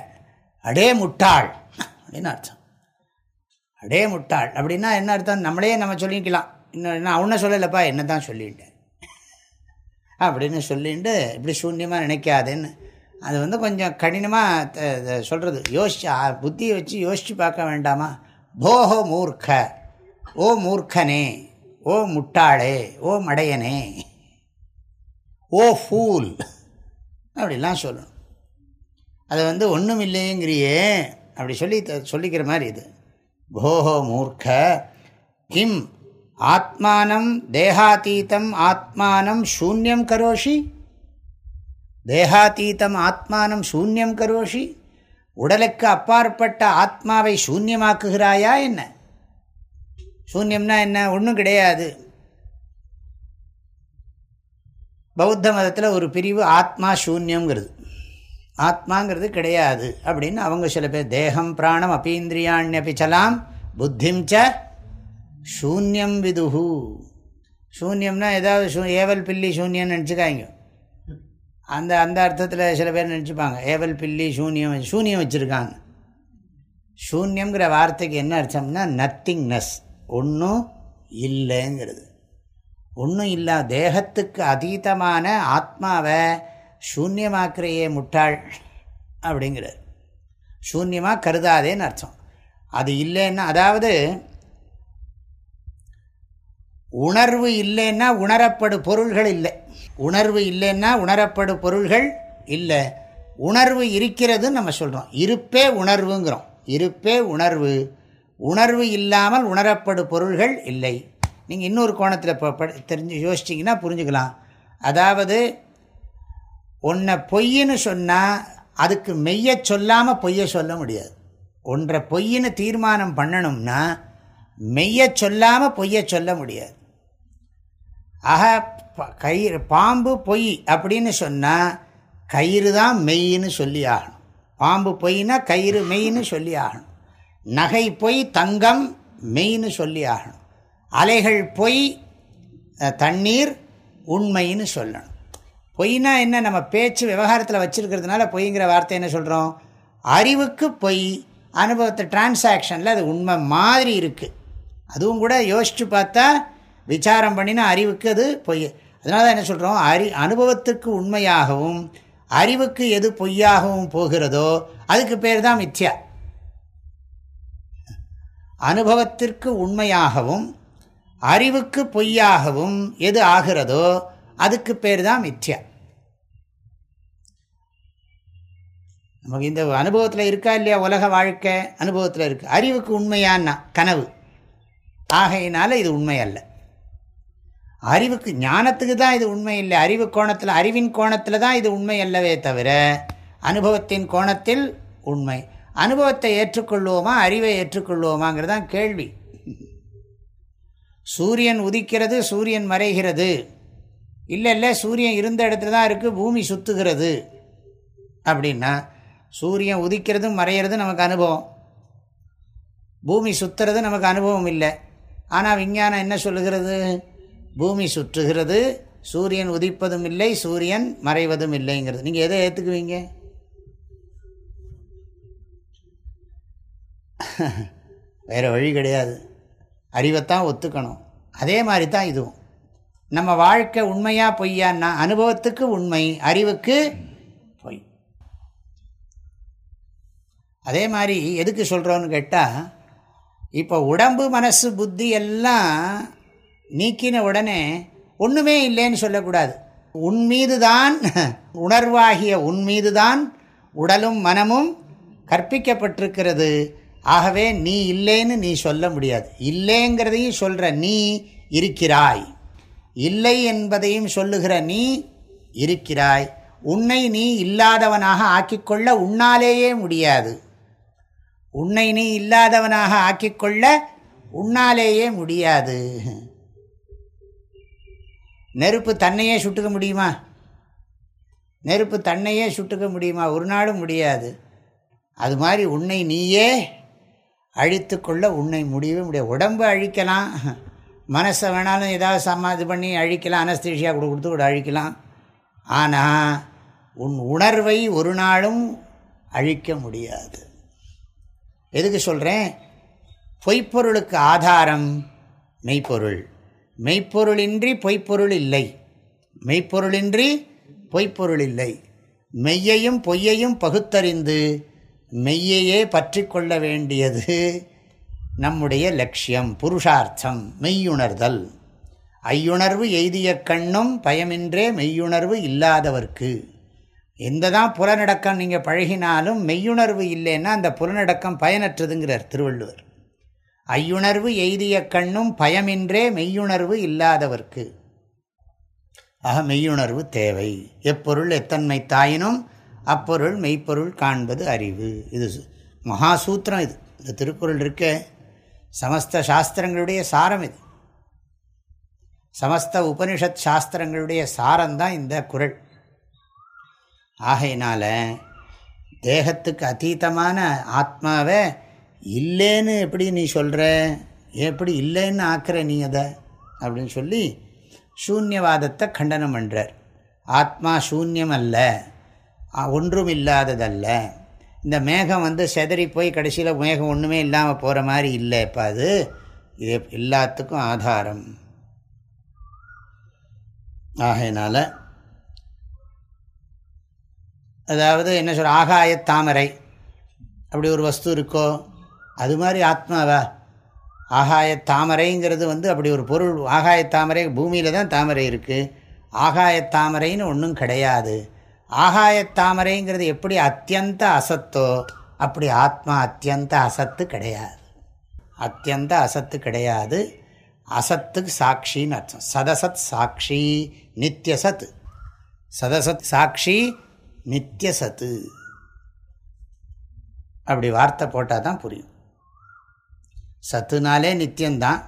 அடே முட்டாள். அப்படின்னு அர்த்தம். அடே முட்டாள். அப்படின்னா என்ன அர்த்தம்? நம்மளே நம்ம சொல்லிக்கலாம். இன்னும் நான் அவனை சொல்லலைப்பா என்ன தான் சொல்லிட்டேன் அப்படின்னு சொல்லிட்டு இப்படி சூன்யமாக நினைக்காதுன்னு அது வந்து கொஞ்சம் கடினமாக சொல்கிறது யோசிச்சு புத்தியை வச்சு யோசித்து பார்க்க வேண்டாமா? போஹோ மூர்க்க ஓ மூர்க்கனே ஓ முட்டாளே ஓ மடையனே ஓ ஃபூல் அப்படிலாம் சொல்லணும். அதை வந்து ஒன்றும் இல்லைங்கிறியே அப்படி சொல்லி சொல்லிக்கிற மாதிரி இது. போஹோ மூர்க்க கிம் ஆத்மானம் தேகாத்தீத்தம் ஆத்மானம் சூன்யம் கரோஷி தேகாத்தீத்தம் ஆத்மானம் சூன்யம் கரோஷி. உடலுக்கு அப்பாற்பட்ட ஆத்மாவை சூன்யமாக்குகிறாயா என்ன? சூன்யம்னா என்ன? ஒன்றும் கிடையாது. பௌத்த மதத்தில் ஒரு பிரிவு ஆத்மா சூன்யங்கிறது ஆத்மாங்கிறது கிடையாது அப்படின்னு அவங்க சில பேர் தேகம் பிராணம் அப்பீந்திரியாண்யபிச்சலாம் புத்திம் ச சூன்யம் விதுஹு. சூன்யம்னா ஏதாவது சூ ஏவல் பில்லி சூன்யம்னு நினச்சிக்காங்க அந்த அந்த அர்த்தத்தில் சில பேர் நினச்சிப்பாங்க. ஏவல் பில்லி சூன்யம் சூன்யம் வச்சுருக்காங்க. சூன்யங்கிற வார்த்தைக்கு என்ன அர்த்தம்னா நத்திங்னஸ். ஒன்றும் இல்லைங்கிறது. ஒன்றும் இல்லை தேகத்துக்கு அதீதமான ஆத்மாவை சூன்யமாக்குறையே முட்டாள் அப்படிங்கிறார். சூன்யமாக கருதாதேன்னு அர்த்தம். அது இல்லைன்னா அதாவது உணர்வு இல்லைன்னா உணரப்படும் பொருள்கள் இல்லை. உணர்வு இல்லைன்னா உணரப்படு பொருள்கள் இல்லை. உணர்வு இருக்கிறதுன்னு நம்ம சொல்கிறோம் இருப்பே உணர்வுங்கிறோம். இருப்பே உணர்வு. உணர்வு இல்லாமல் உணரப்படு பொருள்கள் இல்லை. நீங்கள் இன்னொரு கோணத்தில் இப்போ தெரிஞ்சு யோசிச்சிங்கன்னா புரிஞ்சுக்கலாம். அதாவது ஒன்றை பொய்ன்னு சொன்னால் அதுக்கு மெய்யை சொல்லாமல் பொய்ய சொல்ல முடியாது. ஒன்றை பொய்ன்னு தீர்மானம் பண்ணணும்னா மெய்யை சொல்லாமல் பொய்யை சொல்ல முடியாது. ஆக கயிறு பாம்பு பொய் அப்படின்னு சொன்னால் கயிறு தான் மெய்ன்னு சொல்லி ஆகணும். பாம்பு பொய்னா கயிறு மெய்ன்னு சொல்லி ஆகணும். நகை பொய் தங்கம் மெய்ன்னு சொல்லி ஆகணும். அலைகள் பொய் தண்ணீர் உண்மைன்னு சொல்லணும். பொய்னா என்ன நம்ம பேச்சு விவகாரத்தில் வச்சுருக்கிறதுனால பொய்ங்கிற வார்த்தை என்ன சொல்கிறோம் அறிவுக்கு பொய் அனுபவத்தை டிரான்சாக்ஷனில் அது உண்மை மாதிரி இருக்குது அதுவும் கூட யோசித்து பார்த்தா விசாரம் பண்ணினா அறிவுக்கு அது பொய். அதனால தான் என்ன சொல்கிறோம் அறி அனுபவத்துக்கு உண்மையாகவும் அறிவுக்கு எது பொய்யாகவும் போகிறதோ அதுக்கு பேர் தான் மித்யா. அனுபவத்திற்கு உண்மையாகவும் அறிவுக்கு பொய்யாகவும் எது ஆகிறதோ அதுக்கு பேர் தான் மித்யா. நமக்கு இந்த அனுபவத்தில் இருக்கா இல்லையா உலக வாழ்க்கை? அனுபவத்தில் இருக்குது அறிவுக்கு உண்மையான்னா கனவு. ஆகையினால இது உண்மை அல்ல. அறிவுக்கு ஞானத்துக்கு தான் இது உண்மை இல்லை. அறிவு கோணத்தில் அறிவின் கோணத்தில் தான் இது உண்மை அல்லவே தவிர அனுபவத்தின் கோணத்தில் உண்மை. அனுபவத்தை ஏற்றுக்கொள்வோமா அறிவை ஏற்றுக்கொள்வோமாங்கிறதான் கேள்வி. சூரியன் உதிக்கிறது சூரியன் மறைகிறது. இல்லை இல்லை சூரியன் இருந்த இடத்துல தான் இருக்குது பூமி சுற்றுகிறது அப்படின்னா சூரியன் உதிக்கிறதும் மறையிறதும் நமக்கு அனுபவம். பூமி சுற்றுறது நமக்கு அனுபவம் இல்லை. ஆனால் விஞ்ஞானம் என்ன சொல்லுகிறது? பூமி சுற்றுகிறது சூரியன் உதிப்பதும் இல்லை சூரியன் மறைவதும் இல்லைங்கிறது. நீங்கள் எதை ஏற்றுக்குவீங்க வேறு வழி கிடையாது. அறிவைத்தான் ஒத்துக்கணும். அதே மாதிரி தான் இதுவும். நம்ம வாழ்க்கை உண்மையா பொய்யான்னா அனுபவத்துக்கு உண்மை அறிவுக்கு பொய். அதே மாதிரி எதுக்கு சொல்கிறோன்னு கேட்டால் இப்போ உடம்பு மனசு புத்தி எல்லாம் நீக்கின உடனே ஒன்றுமே இல்லைன்னு சொல்லக்கூடாது. உன் மீது தான் உணர்வாகிய உன் மீது தான் உடலும் மனமும் கற்பிக்கப்பட்டிருக்கிறது. ஆகவே நீ இல்லைன்னு நீ சொல்ல முடியாது. இல்லைங்கிறதையும் சொல்கிற நீ இருக்கிறாய். இல்லை என்பதையும் சொல்லுகிற நீ இருக்கிறாய். உன்னை நீ இல்லாதவனாக ஆக்கிக்கொள்ள உன்னாலேயே முடியாது. உன்னை நீ இல்லாதவனாக ஆக்கிக்கொள்ள உன்னாலேயே முடியாது. நெருப்பு தன்னையே சுட்டுக்க முடியுமா? நெருப்பு தன்னையே சுட்டுக்க முடியுமா? ஒரு நாளும் முடியாது. அது மாதிரி உன்னை நீயே அழித்து கொள்ள உன்னை முடியவே முடியாது. உடம்பு அழிக்கலாம். மனசை வேணாலும் ஏதாவது சமா இது பண்ணி அழிக்கலாம். அனஸ்தீஷியா கொடு கொடுத்து கூட அழிக்கலாம். ஆனால் உன் உணர்வை ஒரு நாளும் அழிக்க முடியாது. எதுக்கு சொல்கிறேன் பொய்ப்பொருளுக்கு ஆதாரம் மெய்ப்பொருள். மெய்ப்பொருளின்றி பொய்ப்பொருள் இல்லை மெய்ப்பொருளின்றி பொய்ப்பொருள் இல்லை மெய்யையும் பொய்யையும் பகுத்தறிந்து மெய்யையே பற்றி கொள்ள வேண்டியது நம்முடைய லட்சியம் புருஷார்த்தம் மெய்யுணர்தல். ஐயுணர்வு எய்திய கண்ணும் பயமின்றே மெய்யுணர்வு இல்லாதவர்க்கு. எந்த தான் புலநடக்கம் நீங்கள் பழகினாலும் மெய்யுணர்வு இல்லைன்னா அந்த புலநடக்கம் பயனற்றதுங்கிறார் திருவள்ளுவர். ஐயுணர்வு எய்திய கண்ணும் பயமின்றே மெய்யுணர்வு இல்லாதவர்க்கு. ஆக மெய்யுணர்வு தேவை. எப்பொருள் எத்தன்மை தாயினும் அப்பொருள் மெய்ப்பொருள் காண்பது அறிவு. இது மகாசூத்திரம் இது. இந்த திருக்குறள் இருக்க. சமஸ்த சாஸ்திரங்களுடைய சாரம் இது. சமஸ்த உபனிஷத் சாஸ்திரங்களுடைய சாரம்தான் இந்த குரல் ஆகையினால தேகத்துக்கு அதீதமான ஆத்மாவை இல்லைன்னு எப்படி நீ சொல்கிற எப்படி இல்லைன்னு ஆக்கிற நீ அதை? அப்படின்னு சொல்லி சூன்யவாதத்தை கண்டனம் பண்ணுறார் ஆத்மா சூன்யம் அல்ல ஒன்றும் இல்லாததல்ல இந்த மேகம் வந்து செதறி போய் கடைசியில் மேகம் ஒன்றுமே இல்லாமல் போகிற மாதிரி இல்லை இப்போ அது. இது எல்லாத்துக்கும் ஆதாரம். ஆகையினால் அதாவது என்ன சொல்கிற ஆகாய தாமரை. அப்படி ஒரு வஸ்து இருக்கோ? அது மாதிரி ஆத்மாவா? ஆகாய தாமரைங்கிறது வந்து அப்படி ஒரு பொருள். ஆகாய தாமரை பூமியில் தான் தாமரை இருக்குது ஆகாய தாமரைன்னு ஒன்றும் கிடையாது. ஆகாய தாமரைங்கிறது எப்படி அத்தியந்த அசத்தோ அப்படி ஆத்மா அத்தியந்த அசத்து கிடையாது. அத்தியந்த அசத்து கிடையாது. அசத்துக்கு சாட்சின்னு அர்த்தம். சதசத் சாட்சி நித்தியசத் சதசத் சாட்சி நித்தியசத்து அப்படி வார்த்தை போட்டால் தான் புரியும். சத்துனாலே நித்தியம்தான்.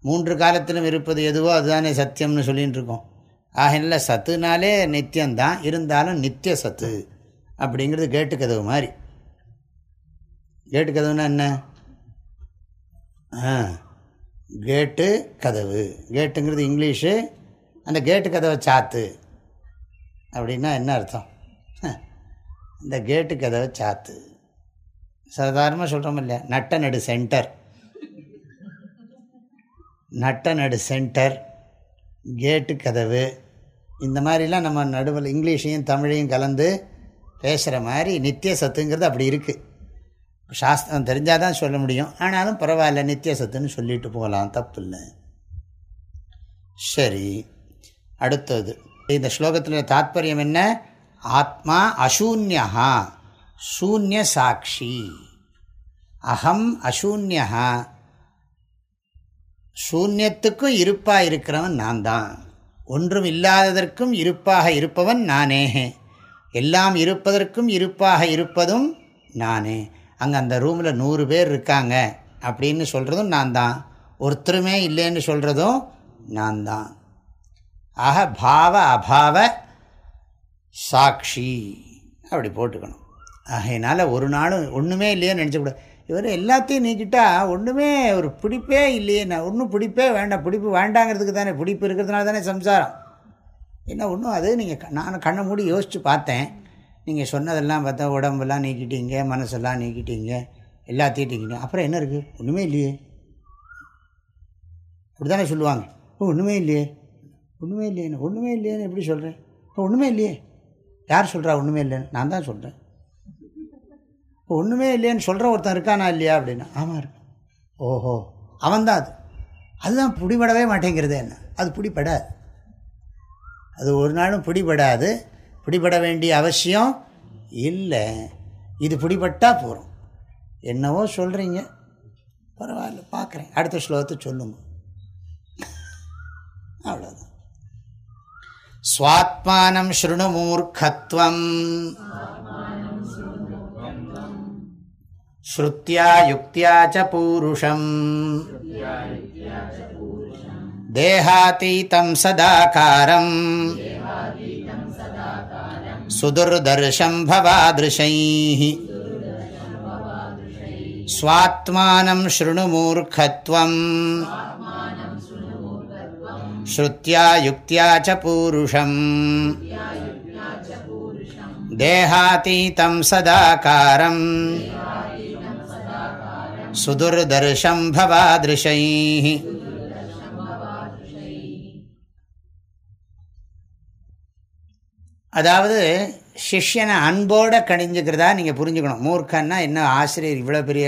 மூன்று காலத்திலும் இருப்பது எதுவோ அதுதானே சத்தியம்னு சொல்லிகிட்டு இருக்கோம் ஆகினால சத்துனாலே நித்தியம்தான் இருந்தாலும் நித்திய சத்து அப்படிங்கிறது கேட்டு கதவு மாதிரி கேட்டு கதவுனா என்ன? ஆ கேட்டு கதவு கேட்டுங்கிறது இங்கிலீஷு அந்த கேட்டு கதவை சாத்து. அப்படின்னா என்ன அர்த்தம்? இந்த கேட்டு கதவை சாத்து. சாதாரணமாக சொல்கிறோம் இல்லையா? நட்ட நடு சென்டர். நட்ட நடு சென்டர் கேட்டு கதவு இந்த மாதிரிலாம் நம்ம நடுவில் இங்கிலீஷையும் தமிழையும் கலந்து பேசுகிற மாதிரி நித்திய சத்துங்கிறது அப்படி இருக்குது சாஸ்திரம் தெரிஞ்சால் தான் சொல்ல முடியும். ஆனாலும் பரவாயில்ல நித்திய சத்துன்னு சொல்லிட்டு போகலாம் தப்பு இல்லை சரி அடுத்தது. இந்த ஸ்லோகத்தில் தாத்பரியம் என்ன? ஆத்மா அசூன்யா சூன்ய சாட்சி. அகம் அசூன்யா சூன்யத்துக்கும் இருப்பாக இருக்கிறவன் நான் தான் ஒன்றும் இல்லாததற்கும் இருப்பாக இருப்பவன் நானே. எல்லாம் இருப்பதற்கும் இருப்பாக இருப்பதும் நானே. அங்கே அந்த ரூமில் நூறு பேர் இருக்காங்க அப்படின்னு சொல்கிறதும் நான் தான் ஒருத்தருமே இல்லைன்னு சொல்கிறதும் நான் தான் ஆக பாவ அபாவ சாட்சி. அப்படி போட்டுக்கணும். ஆகையினால் ஒரு நாளும் ஒன்றுமே இல்லையேன்னு நினச்சக்கூடாது. இவர் எல்லாத்தையும் நீக்கிட்டால் ஒன்றுமே ஒரு பிடிப்பே இல்லையே. நான் ஒன்றும் பிடிப்பே வேண்டாம். பிடிப்பு வேண்டாங்கிறதுக்கு தானே பிடிப்பு இருக்கிறதுனால தானே சம்சாரம். என்ன ஒன்றும் அது? நீங்கள் நான் கண்ணை மூடி யோசித்து பார்த்தேன். நீங்கள் சொன்னதெல்லாம் பார்த்தா உடம்பெல்லாம் நீக்கிட்டீங்க மனசெல்லாம் நீக்கிட்டீங்க எல்லாத்தையும் நீக்கிட்டீங்க. அப்புறம் என்ன இருக்குது ஒன்றுமே இல்லையே. அப்படி தானே சொல்லுவாங்க. ஓ ஒன்றுமே இல்லையே. ஒன்றுமே இல்லையே. ஒன்றுமே இல்லையேன்னு எப்படி சொல்கிறேன் இப்போ ஒன்றுமே இல்லையே. யார் சொல்கிறா ஒன்றுமே இல்லைன்னு? நான் தான் சொல்கிறேன் இப்போ ஒன்றுமே இல்லையேன்னு சொல்கிற ஒருத்தன் இருக்கானா இல்லையா அப்படின்னா. ஆமாம் இருக்கு. ஓஹோ. அவன்தான் அது. அதுதான் பிடிபடவே மாட்டேங்கிறது என்ன? அது பிடிபடாது. அது ஒரு நாளும் பிடிபடாது. பிடிபட வேண்டிய அவசியம் இல்லை. இது பிடிபட்டால் போகிறோம் என்னவோ சொல்கிறீங்க பரவாயில்ல பார்க்குறேன் அடுத்த ஸ்லோகத்தை சொல்லுங்க. அவ்வளோதான் ஸ்வாத்மானம் ஸ்ருணுமூர்க்கத்வம் ஸ்ருத்தியா யுக்தியா ச பூருஷம் தேகாதீதம் சதாகாரம் சுதுர்தர்ஷம் பவாதிருஷைः स्वात्मानं शृणुमूर्खत्वम् श्रुत्या युक्त्या च पूरुषम् देहातीतं सदाकारम् सुदुर्दर्शं भवादृशैः அதாவது சிஷ்யனை அன்போடு கணிஞ்சுக்கிறதா நீங்கள் புரிஞ்சுக்கணும் மூர்க்கன்னா என்ன ஆசிரியர் இவ்வளோ பெரிய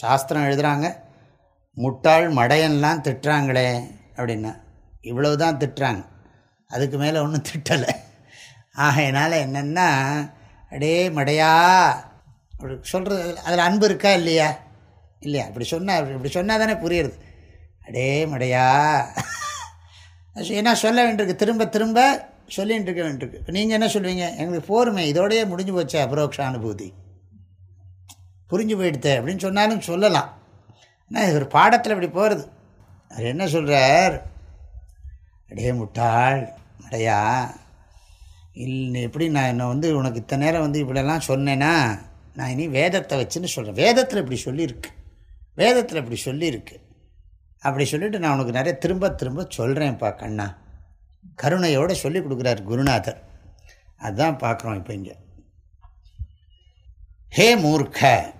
சாஸ்திரம் எழுதுகிறாங்க முட்டாள் மடையன்லாம் திட்டுறாங்களே அப்படின்னா இவ்வளவு தான் திட்டுறாங்க அதுக்கு மேலே ஒன்றும் திட்டலை ஆகையினால் என்னென்னா அடே மடையா அப்படி சொல்கிறது அதில் அன்பு இருக்கா இல்லையா இல்லையா? இப்படி சொன்னால் இப்படி சொன்னால் தானே புரியுறது. அடே மடையா. ஏன்னா சொல்ல வேண்டியிருக்கு. திரும்ப திரும்ப சொல்லிகிட்டு இருக்க வேண்டியிருக்கு. இப்போ நீங்கள் என்ன சொல்லுவீங்க எங்களுக்கு போருமே இதோடையே முடிஞ்சு போச்சு அபரோக்ஷ அனுபூதி புரிஞ்சு போயிடுத்த அப்படின்னு சொன்னாலும் சொல்லலாம். ஆனால் இது ஒரு பாடத்தில் இப்படி போகிறது அவர் என்ன சொல்கிறார் அடே முட்டாள் அடையா இல்லை எப்படி நான் என்ன வந்து உனக்கு இத்தனை நேரம் வந்து இப்படிலாம் சொன்னேன்னா நான் இனி வேதத்தை வச்சுன்னு சொல்கிறேன் வேதத்தில் இப்படி சொல்லியிருக்கு. வேதத்தில் இப்படி சொல்லியிருக்கு. அப்படி சொல்லிவிட்டு நான் உனக்கு நிறைய திரும்ப திரும்ப சொல்கிறேன்ப்பா கண்ணா. கருணையோடு சொல்லி கொடுக்குறார் குருநாதர். அதுதான் பார்க்குறோம் இப்போ இங்கே. ஹே மூர்க்க.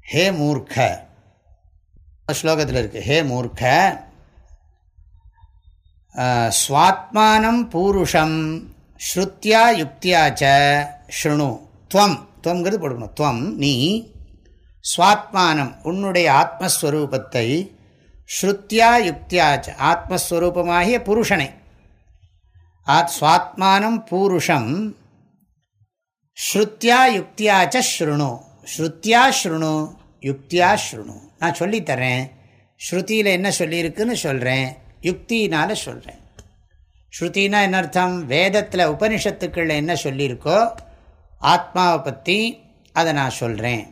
ஹே மூர்க்க. ஸ்லோகத்தில் இருக்குது ஹே மூர்க்க. ஸ்வாத்மானம் பூருஷம். ஸ்ருத்தியா யுக்தியாச்ச ஸ்ருணு துவம். துவங்கிறது கொடுக்கணும் துவம் நீ. சுவாத்மானம் உன்னுடைய ஆத்மஸ்வரூபத்தை ஸ்ருத்தியா யுக்தியாச்ச ஆத்மஸ்வரூபமாகிய புருஷனை. ஆத் சுவாத்மானம் பூருஷம் ஸ்ருத்தியா யுக்தியாச்ச ஸ்ருணு. ஸ்ருத்தியா ஸ்ருணு யுக்தியா ஸ்ருணு. நான் சொல்லித்தரேன் ஸ்ருதியில் என்ன சொல்லியிருக்குன்னு சொல்கிறேன் யுக்தினால் சொல்கிறேன் ஸ்ருத்தினா என்ன அர்த்தம்? வேதத்தில் உபனிஷத்துக்களில் என்ன சொல்லியிருக்கோ ஆத்மாவை பற்றி அதை நான் சொல்கிறேன்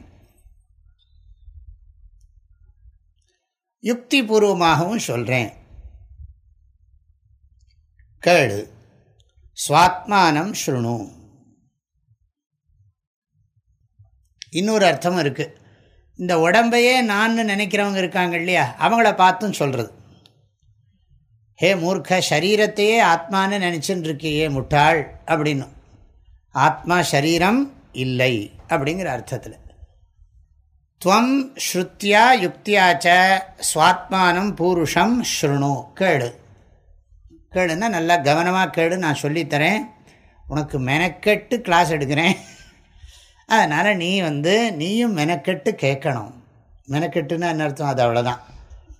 யுக்தி பூர்வமாகவும் சொல்கிறேன் கேளு. சுவாத்மானம் ஸ்ருணு. இன்னொரு அர்த்தம் இருக்குது இந்த உடம்பையே நான் நினைக்கிறவங்க இருக்காங்க இல்லையா அவங்கள பார்த்தும் சொல்கிறது ஹே மூர்க்க சரீரத்தையே ஆத்மான்னு நினச்சின்னு இருக்கியே முட்டாள் அப்படின்னு. ஆத்மா சரீரம் இல்லை அப்படிங்கிற அர்த்தத்தில். துவம் ஸ்ருத்தியா யுக்தியாச்ச சுவாத்மானம் பூருஷம் ஸ்ருணு. கேடு. கேடுன்னா நல்லா கவனமாக கேடு நான் சொல்லித்தரேன். உனக்கு மெனக்கெட்டு கிளாஸ் எடுக்கிறேன். அதனால் நீ வந்து நீயும் மெனக்கெட்டு கேட்கணும். மெனக்கெட்டுன்னா என்ன அர்த்தம்? அது அவ்வளோதான்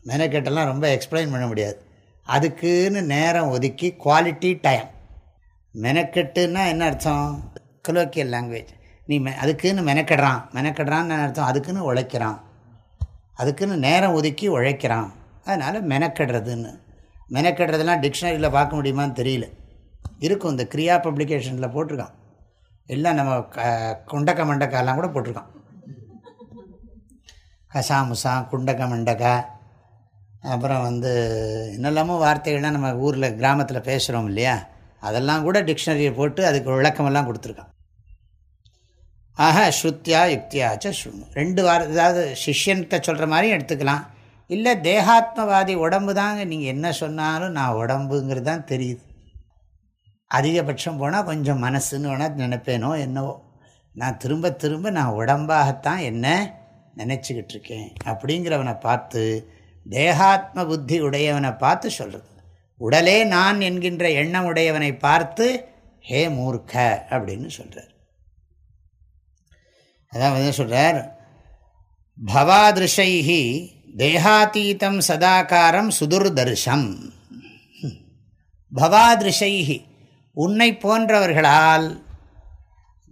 மெனக்கெட்டெல்லாம் ரொம்ப எக்ஸ்பிளைன் பண்ண முடியாது. அதுக்குன்னு நேரம் ஒதுக்கி குவாலிட்டி டைம் மெனக்கெட்டுன்னா என்ன அர்த்தம்? கொலோக்கியல் லாங்குவேஜ் நீ மெ அதுக்குன்னு மெனக்கெடுறான். மெனக்கெடுறான்னு அர்த்தம் அதுக்குன்னு உழைக்கிறான். அதுக்குன்னு நேரம் ஒதுக்கி உழைக்கிறான். அதனால் மெனக்கெடுறதுன்னு. மெனக்கெடுறதெல்லாம் டிக்ஷனரியில் பார்க்க முடியுமான்னு தெரியல. இருக்கும் இந்த கிரியா பப்ளிகேஷனில் போட்டிருக்கான். எல்லாம் நம்ம க குண்டக்க மண்டக்காலாம் கூட போட்டிருக்கான். கசாமுசா குண்டக்க மண்டக்கா அப்புறம் வந்து என்னெல்லாமோ வார்த்தைகள்லாம் நம்ம ஊரில் கிராமத்தில் பேசுகிறோம் இல்லையா? அதெல்லாம் கூட டிக்ஷனரியை போட்டு அதுக்கு விளக்கமெல்லாம் கொடுத்துருக்கான். ஆக ஸ்ருத்தியா யுக்தியாச்ச ஸ்ருணு. ரெண்டு வார ஏதாவது சிஷ்யன்கிட்ட சொல்கிற மாதிரியும் எடுத்துக்கலாம். இல்லை தேகாத்மவாதி உடம்பு தாங்க. நீங்கள் என்ன சொன்னாலும் நான் உடம்புங்கிறது தான் தெரியுது. அதிகபட்சம் போனால் கொஞ்சம் மனசுன்னு வேணால் நினைப்பேனோ என்னவோ. நான் திரும்ப திரும்ப நான் உடம்பாகத்தான் என்ன நினச்சிக்கிட்டு இருக்கேன் அப்படிங்கிறவனை பார்த்து தேகாத்ம புத்தி உடையவனை பார்த்து சொல்கிறது உடலே நான் என்கின்ற எண்ணம் உடையவனை பார்த்து ஹே மூர்க்க அப்படின்னு சொல்கிறார் அதான் வந்து சொல்கிறார் பவாதிருஷைஹி தேகாத்தீதம் சதாகாரம் சுதுர்தர்ஷம். பவாதிருஷைஹி உன்னை போன்றவர்களால்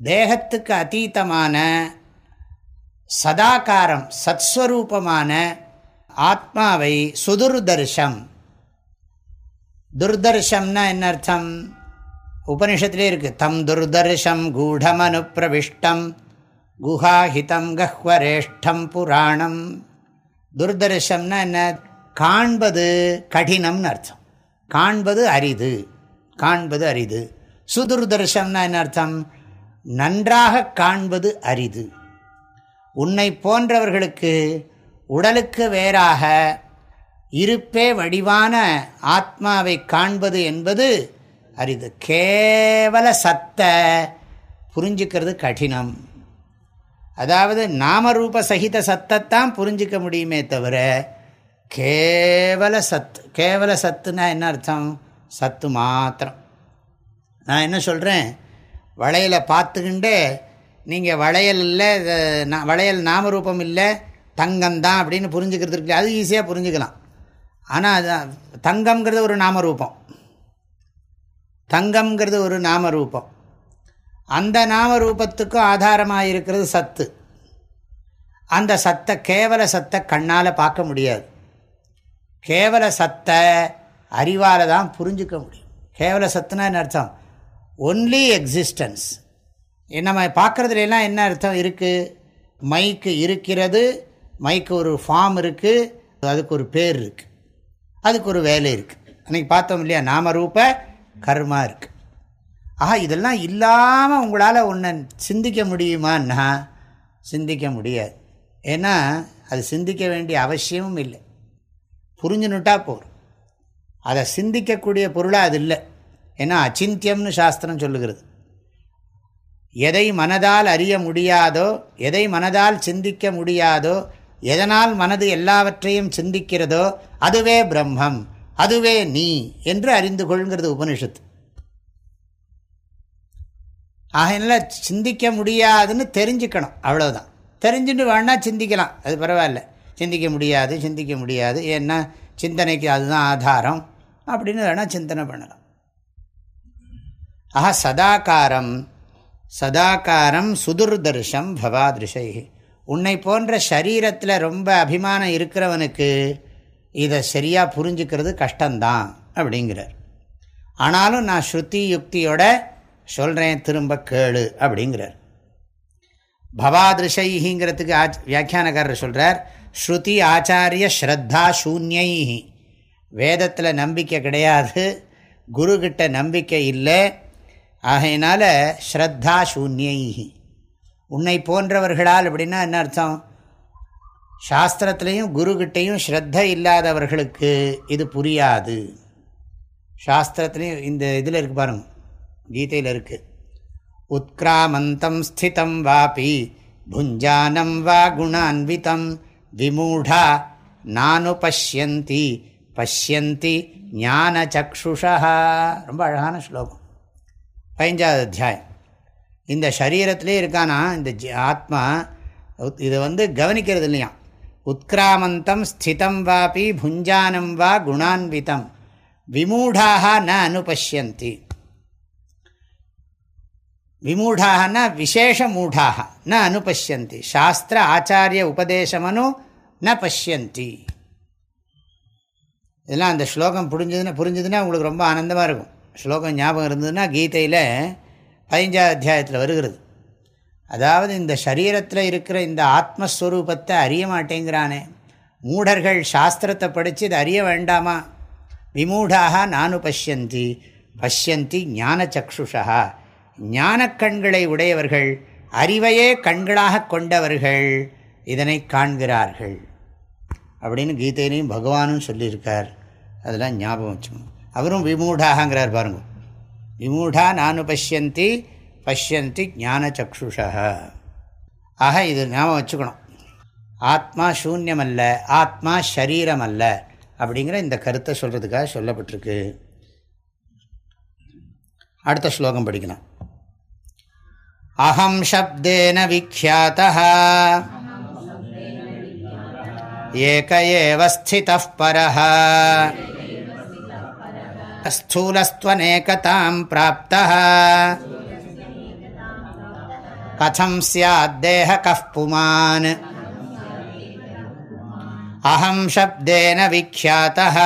தேகத்துக்கு அதீதமான சதாகாரம் சத்ஸ்வரூபமான ஆத்மாவை சுதுர்தர்ஷம். துர்தர்ஷம்னா என்ன அர்த்தம்? உபனிஷத்துலேயே இருக்குது தம் துர்தர்ஷம் கூடமனு பிரவிஷ்டம் குஹாஹிதம் கஹ்வரேஷ்டம் புராணம். துர்தர்ஷம்னா என்ன? காண்பது கடினம்னு அர்த்தம். காண்பது அரிது. காண்பது அரிது. சுதுர்தர்ஷம்னா என்ன அர்த்தம்? நன்றாக காண்பது அரிது. உன்னை போன்றவர்களுக்கு உடலுக்கு வேறாக இருப்பே வடிவான ஆத்மாவை காண்பது என்பது அரிது. கேவல சத்த புரிஞ்சுக்கிறது கடினம். அதாவது நாமரூப சகித சத்தத்தான் புரிஞ்சிக்க முடியுமே தவிர கேவல சத்து கேவல சத்துனா என்ன அர்த்தம்? சத்து மாத்திரம். நான் என்ன சொல்கிறேன் வளையலை பார்த்துக்கிண்டு நீங்கள் வளையல் இல்லை வளையல் நாமரூபம் இல்லை தங்கம்தான் அப்படின்னு புரிஞ்சுக்கிறதுக்கு அது ஈஸியாக புரிஞ்சுக்கலாம். ஆனால் அது தங்கம்ங்கிறது ஒரு நாமரூபம். தங்கம்ங்கிறது ஒரு நாமரூபம். அந்த நாமரூபத்துக்கும் ஆதாரமாக இருக்கிறது சத்து. அந்த சத்தை கேவல சத்தை கண்ணால் பார்க்க முடியாது. கேவல சத்தை அறிவால் தான் புரிஞ்சிக்க முடியும். கேவல சத்துனா என்ன அர்த்தம்? ஒன்லி எக்ஸிஸ்டன்ஸ் நம்ம பார்க்குறதுலாம் என்ன அர்த்தம் இருக்குது மைக்கு இருக்கிறது மைக்கு ஒரு ஃபார்ம் இருக்குது அதுக்கு ஒரு பேர் இருக்குது அதுக்கு ஒரு வேலை இருக்குது அன்றைக்கி பார்த்தோம் இல்லையா நாமரூப கர்மா இருக்குது ஆஹா இதெல்லாம் இல்லாமல் உங்களால் ஒன்று சிந்திக்க முடியுமான்னா சிந்திக்க முடியாது. ஏன்னா அது சிந்திக்க வேண்டிய அவசியமும் இல்லை. புரிஞ்சுனுட்டா போகும் அதை சிந்திக்கக்கூடிய பொருளாக அது இல்லை. ஏன்னா அச்சிந்தியம்னு சாஸ்திரம் சொல்லுகிறது. எதை மனதால் அறிய முடியாதோ எதை மனதால் சிந்திக்க முடியாதோ எதனால் மனது எல்லாவற்றையும் சிந்திக்கிறதோ அதுவே பிரம்மம் அதுவே நீ என்று அறிந்து கொள்கிறது உபனிஷத்து. ஆகையினால சிந்திக்க முடியாதுன்னு தெரிஞ்சுக்கணும். அவ்வளோதான் தெரிஞ்சுட்டு வேணால் சிந்திக்கலாம். அது பரவாயில்ல. சிந்திக்க முடியாது சிந்திக்க முடியாது. ஏன்னா சிந்தனைக்கு அதுதான் ஆதாரம். அப்படின்னு வேணால் சிந்தனை பண்ணலாம். ஆஹா சதாகாரம். சதாகாரம் சுதுர்தர்ஷம் பவாதிருஷை உன்னை போன்ற சரீரத்தில் ரொம்ப அபிமானம் இருக்கிறவனுக்கு இதை சரியாக புரிஞ்சுக்கிறது கஷ்டந்தான் அப்படிங்கிறார். ஆனாலும் நான் ஸ்ருதி யுக்தியோட சொல்கிறேன் திரும்ப கேளு அப்படிங்கிறார். பவாதிருஷைங்கிறதுக்கு ஆச் வியாக்கியானக்காரர் சொல்கிறார் ஸ்ருதி ஆச்சாரிய ஸ்ரத்தா சூன்யை வேதத்தில் நம்பிக்கை கிடையாது குருக்கிட்ட நம்பிக்கை இல்லை ஆகையினால ஸ்ரத்தா சூன்யை உன்னை போன்றவர்களால் அப்படின்னா என்ன அர்த்தம்? சாஸ்திரத்துலேயும் குருக்கிட்டையும் ஸ்ரத்த இல்லாதவர்களுக்கு இது புரியாது. சாஸ்திரத்துலேயும் இந்த இதில் இருக்கு பாருங்கள் கீதையில் இருக்குது உத்கிராமந்தம் ஸ்திதம் வாபி புஞ்சானம் வா குணான்விதம் விமூடா நானு பஷ்யந்தி பஷ்யந்தி ஞான சக்ஷுஷா ரொம்ப அழகான ஸ்லோகம். பதினஞ்சாவது அத்தியாயம். இந்த சரீரத்திலே இருக்கானா இந்த ஆத்மா இதை வந்து கவனிக்கிறது இல்லையா உத்கிராமந்தம் ஸ்திதம் வாபி புஞ்சானம் வா குணான்விதம் விமூடாக ந அனுபஷ்யந்தி விமூடாகனா விசேஷ மூடாக ந அனுபஷ்யந்தி சாஸ்திர ஆச்சாரிய உபதேசமனு ந பஷ்யந்தி இதெல்லாம் அந்த ஸ்லோகம் புரிஞ்சதுன்னா புரிஞ்சதுன்னா உங்களுக்கு ரொம்ப ஆனந்தமாக இருக்கும். ஸ்லோகம் ஞாபகம் இருந்ததுன்னா கீதையில் பதினஞ்சாவது அத்தியாயத்தில் வருகிறது. அதாவது இந்த சரீரத்தில் இருக்கிற இந்த ஆத்மஸ்வரூபத்தை அறிய மாட்டேங்கிறானே. மூடர்கள் சாஸ்திரத்தை படித்து இதை அறிய வேண்டாமா? விமூடாக நானு பஷ்யந்தி பஷ்யந்தி ஞான சக்ஷுஷா ஞானக்கண்களை உடையவர்கள் அறிவையே கண்களாக கொண்டவர்கள் இதனை காண்கிறார்கள். அப்படின்னு கீதையிலையும் பகவானும் சொல்லியிருக்கார். அதெல்லாம் ஞாபகம் வச்சுக்கணும். அவரும் விமூடாகங்கிறார் பாருங்க. விமூடா நானு பஷ்யந்தி பஷ்யந்தி ஞான சக்ஷுஷா ஆக இது ஞாபகம் வச்சுக்கணும். ஆத்மா சூன்யம் அல்ல ஆத்மா ஷரீரம் அல்ல அப்படிங்கிற இந்த கருத்தை சொல்கிறதுக்காக சொல்லப்பட்டிருக்கு. அடுத்த ஸ்லோகம் படிக்கலாம். अहं शब्देन विख्यातः। एक एव स्थितः परः। स्थूलस्त्वनेकतां प्राप्तः। कथं स्याद्देहकः पुमान्। अहं शब्देन विख्यातः।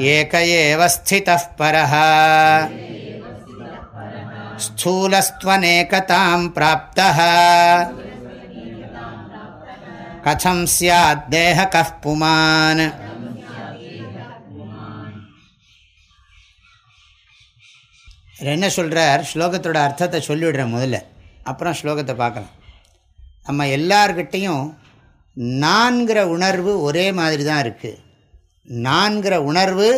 एक एव स्थितः परः। स्थूलस्त्वनेकतां प्राप्तः कथं स्याद्देहकः पुमान् என்ன சொல்கிறார் ஸ்லோகத்தோட அர்த்தத்தை சொல்லிவிடுறேன் முதல்ல அப்புறம் ஸ்லோகத்தை பார்க்கலாம் நம்ம எல்லார்கிட்டையும் நான்கிற உணர்வு ஒரே மாதிரி தான் இருக்குது நான்கிற உணர்வு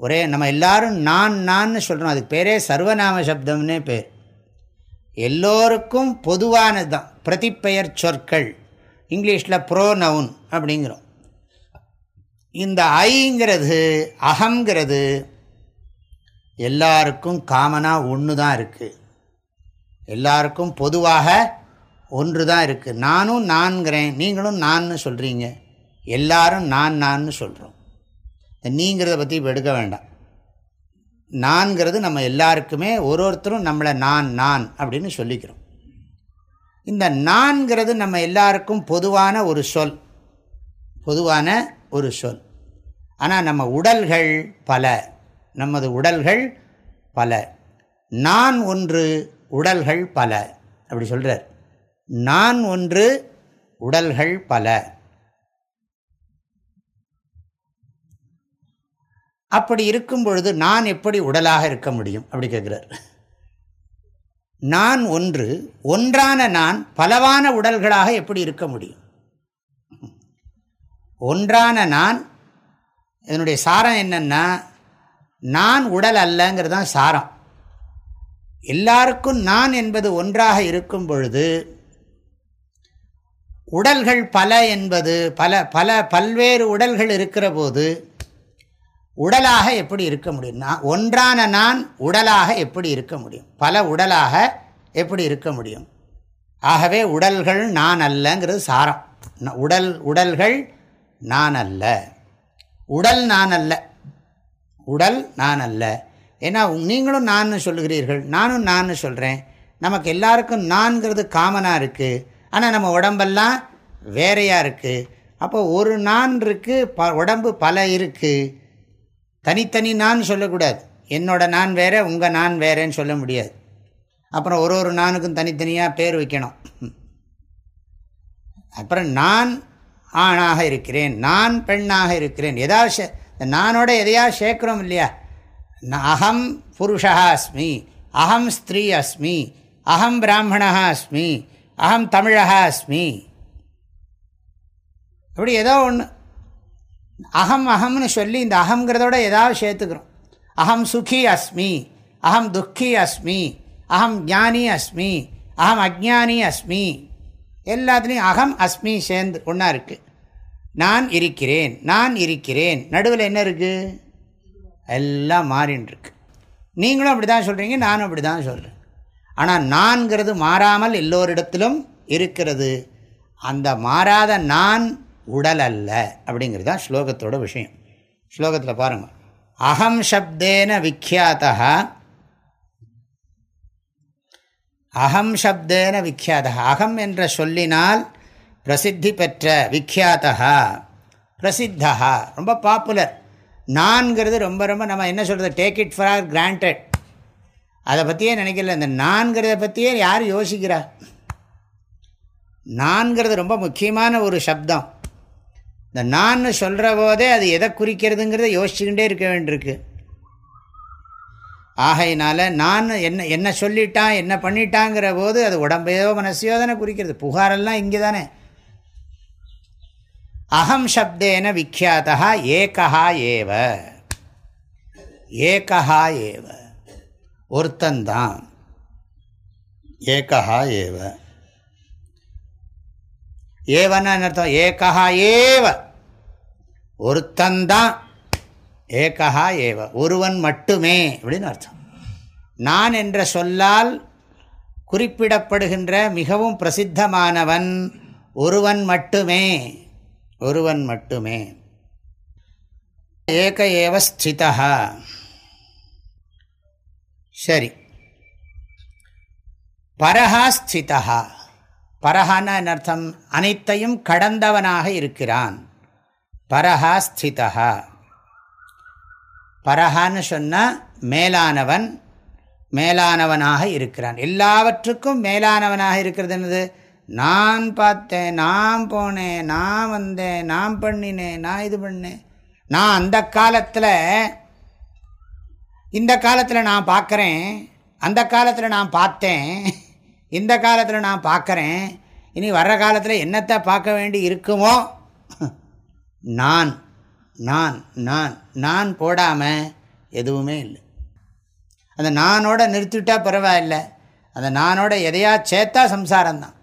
ஒரே நம்ம எல்லாரும் நான் நான் சொல்கிறோம் அதுக்கு பேரே சர்வநாம சப்தம்னே பேர். எல்லோருக்கும் பொதுவானது தான். பிரதிப்பெயர் சொற்கள். இங்கிலீஷில் ப்ரோ நவுன் அப்படிங்கிறோம். இந்த ஐங்கிறது அகங்கிறது எல்லாருக்கும் காமனாக ஒன்று தான் இருக்குது எல்லாருக்கும் பொதுவாக ஒன்று தான் இருக்குது நானும் நான்கிறேன். நீங்களும் நான்னு சொல்கிறீங்க எல்லாரும் நான் நான்னு சொல்கிறோம் நீங்கிறத பற்றி இப்போ எடுக்க வேண்டாம். நான்கிறது நம்ம எல்லாருக்குமே ஒரு ஒருத்தரும் நம்மளை நான் நான் அப்படின்னு சொல்லிக்கிறோம். இந்த நான்கிறது நம்ம எல்லாருக்கும் பொதுவான ஒரு சொல். பொதுவான ஒரு சொல். ஆனால் நம்ம உடல்கள் பல. நமது உடல்கள் பல. நான் ஒன்று உடல்கள் பல. அப்படி சொல்கிறார் நான் ஒன்று உடல்கள் பல. அப்படி இருக்கும் பொழுது நான் எப்படி உடலாக இருக்க முடியும்? அப்படி கேட்குறார். நான் ஒன்று ஒன்றான நான் பலவான உடல்களாக எப்படி இருக்க முடியும்? ஒன்றான நான் இதனுடைய சாரம் என்னென்னா நான் உடல் அல்லங்கிறது தான் சாரம். எல்லாருக்கும் நான் என்பது ஒன்றாக இருக்கும் பொழுது உடல்கள் பல என்பது பல பல பல்வேறு உடல்கள் இருக்கிற போது உடலாக எப்படி இருக்க முடியும் நான் ஒன்றான நான் உடலாக எப்படி இருக்க முடியும்? பல உடலாக எப்படி இருக்க முடியும்? ஆகவே உடல்கள் நான் அல்லங்கிறது சாரம். உடல் உடல்கள் நான் அல்ல. உடல் நான் அல்ல. உடல் நான் அல்ல. ஏன்னா நீங்களும் நான் சொல்லுகிறீர்கள். நானும் நான் சொல்கிறேன் நமக்கு எல்லாருக்கும் நான்கிறது காமனாக இருக்குது ஆனால் நம்ம உடம்பெல்லாம் வேறையாக இருக்குது அப்போ ஒரு நான் இருக்குது ப உடம்பு பல இருக்குது தனித்தனி நான் சொல்லக்கூடாது. என்னோட நான் வேற உங்கள் நான் வேறேன்னு சொல்ல முடியாது. அப்புறம் ஒரு ஒரு நானுக்கும் தனித்தனியாக பேர் வைக்கணும். அப்புறம் நான் ஆணாக இருக்கிறேன் நான் பெண்ணாக இருக்கிறேன். எதாவது இந்த நானோட எதையா சேர்க்குறோம் இல்லையா? அகம் புருஷா அஸ்மி அகம் ஸ்திரீ அஸ்மி அகம் பிராமணா அஸ்மி அகம் தமிழகா அஸ்மி. அப்படி ஏதோ ஒன்று அகம் அகம்னு சொல்லி இந்த அகங்கிறதோட ஏதாவது சேர்த்துக்கிறோம். அகம் சுகி அஸ்மி அகம் துக்கி அஸ்மி அகம் ஜானி அஸ்மி அகம் அஜானி அஸ்மி. எல்லாத்துலேயும் அகம் அஸ்மி சேர்ந்து ஒன்றா இருக்குது நான் இருக்கிறேன் நான் இருக்கிறேன். நடுவில் என்ன இருக்குது எல்லாம் மாறின்ருக்கு நீங்களும் அப்படி தான் சொல்கிறீங்க நானும் அப்படி தான் சொல்கிறேன் ஆனால் நான்கிறது மாறாமல் எல்லோரிடத்திலும் இருக்கிறது. அந்த மாறாத நான் உடல் அல்ல அப்படிங்கிறது தான் ஸ்லோகத்தோட விஷயம். ஸ்லோகத்தில் பாருங்கள் அகம் சப்தேன விக்கியாத்தா அகம் சப்தேன விக்கியாத அகம் என்ற சொல்லினால் பிரசித்தி பெற்ற விக்கியாத்தா பிரசித்தா ரொம்ப பாப்புலர் நான்கிறது ரொம்ப ரொம்ப நம்ம என்ன சொல்கிறது டேக் இட் ஃபார் கிராண்டட் அதை பற்றியே நினைக்கல. இந்த நான்கிறத பற்றியே யார் யோசிக்கிறா? நான்கிறது ரொம்ப முக்கியமான ஒரு சப்தம். இந்த நான் சொல்கிற போதே அது எதை குறிக்கிறதுங்கிறத யோசிச்சுக்கிட்டே இருக்க வேண்டியிருக்கு. ஆகையினால நான் என்ன என்ன சொல்லிட்டான் என்ன பண்ணிட்டாங்கிற போது அது உடம்பையோ மனசையோ தானே குறிக்கிறது. புகாரெல்லாம் இங்கே தானே. அகம் சப்தேன விக்கியாத்தா ஏகா ஏவ. ஏகா ஏவ. ஒருத்தந்தான் ஏகா ஏவ. ஏவன்னா அர்த்தம்? ஏகா ஏவ. ஒருத்தந்தான் ஏகா ஏவ. ஒருவன் மட்டுமே அப்படின்னு அர்த்தம். நான் என்ற சொல்லால் குறிப்பிடப்படுகின்ற மிகவும் பிரசித்தமானவன் ஒருவன் மட்டுமே. ஒருவன் மட்டுமே. ஏக ஏவ ஸ்திதா சரி. பரஹா ஸ்திதா பரஹான அர்த்தம் அனைத்தையும் கடந்தவனாக இருக்கிறான். பரஹா ஸ்திதா பரஹான்னு சொன்னால் மேலானவன் மேலானவனாக இருக்கிறான். எல்லாவற்றுக்கும் மேலானவனாக இருக்கிறது என்னது? நான் பார்த்தேன் நான் போனேன் நான் வந்தேன் நான் பண்ணினேன் நான் இது பண்ணேன். நான் அந்த காலத்தில் இந்த காலத்தில் நான் பார்க்குறேன் அந்த காலத்தில் நான் பார்த்தேன். இந்த காலத்தில் நான் பார்க்குறேன். இனி வர்ற காலத்தில் என்னத்தை பார்க்க வேண்டி இருக்குமோ? நான் நான் நான் நான் போடாமல் எதுவுமே இல்லை. அந்த நானோட நிறுத்திவிட்டா பரவாயில்ல. அந்த நானோட எதையா சேர்த்தா சம்சாரம்தான்.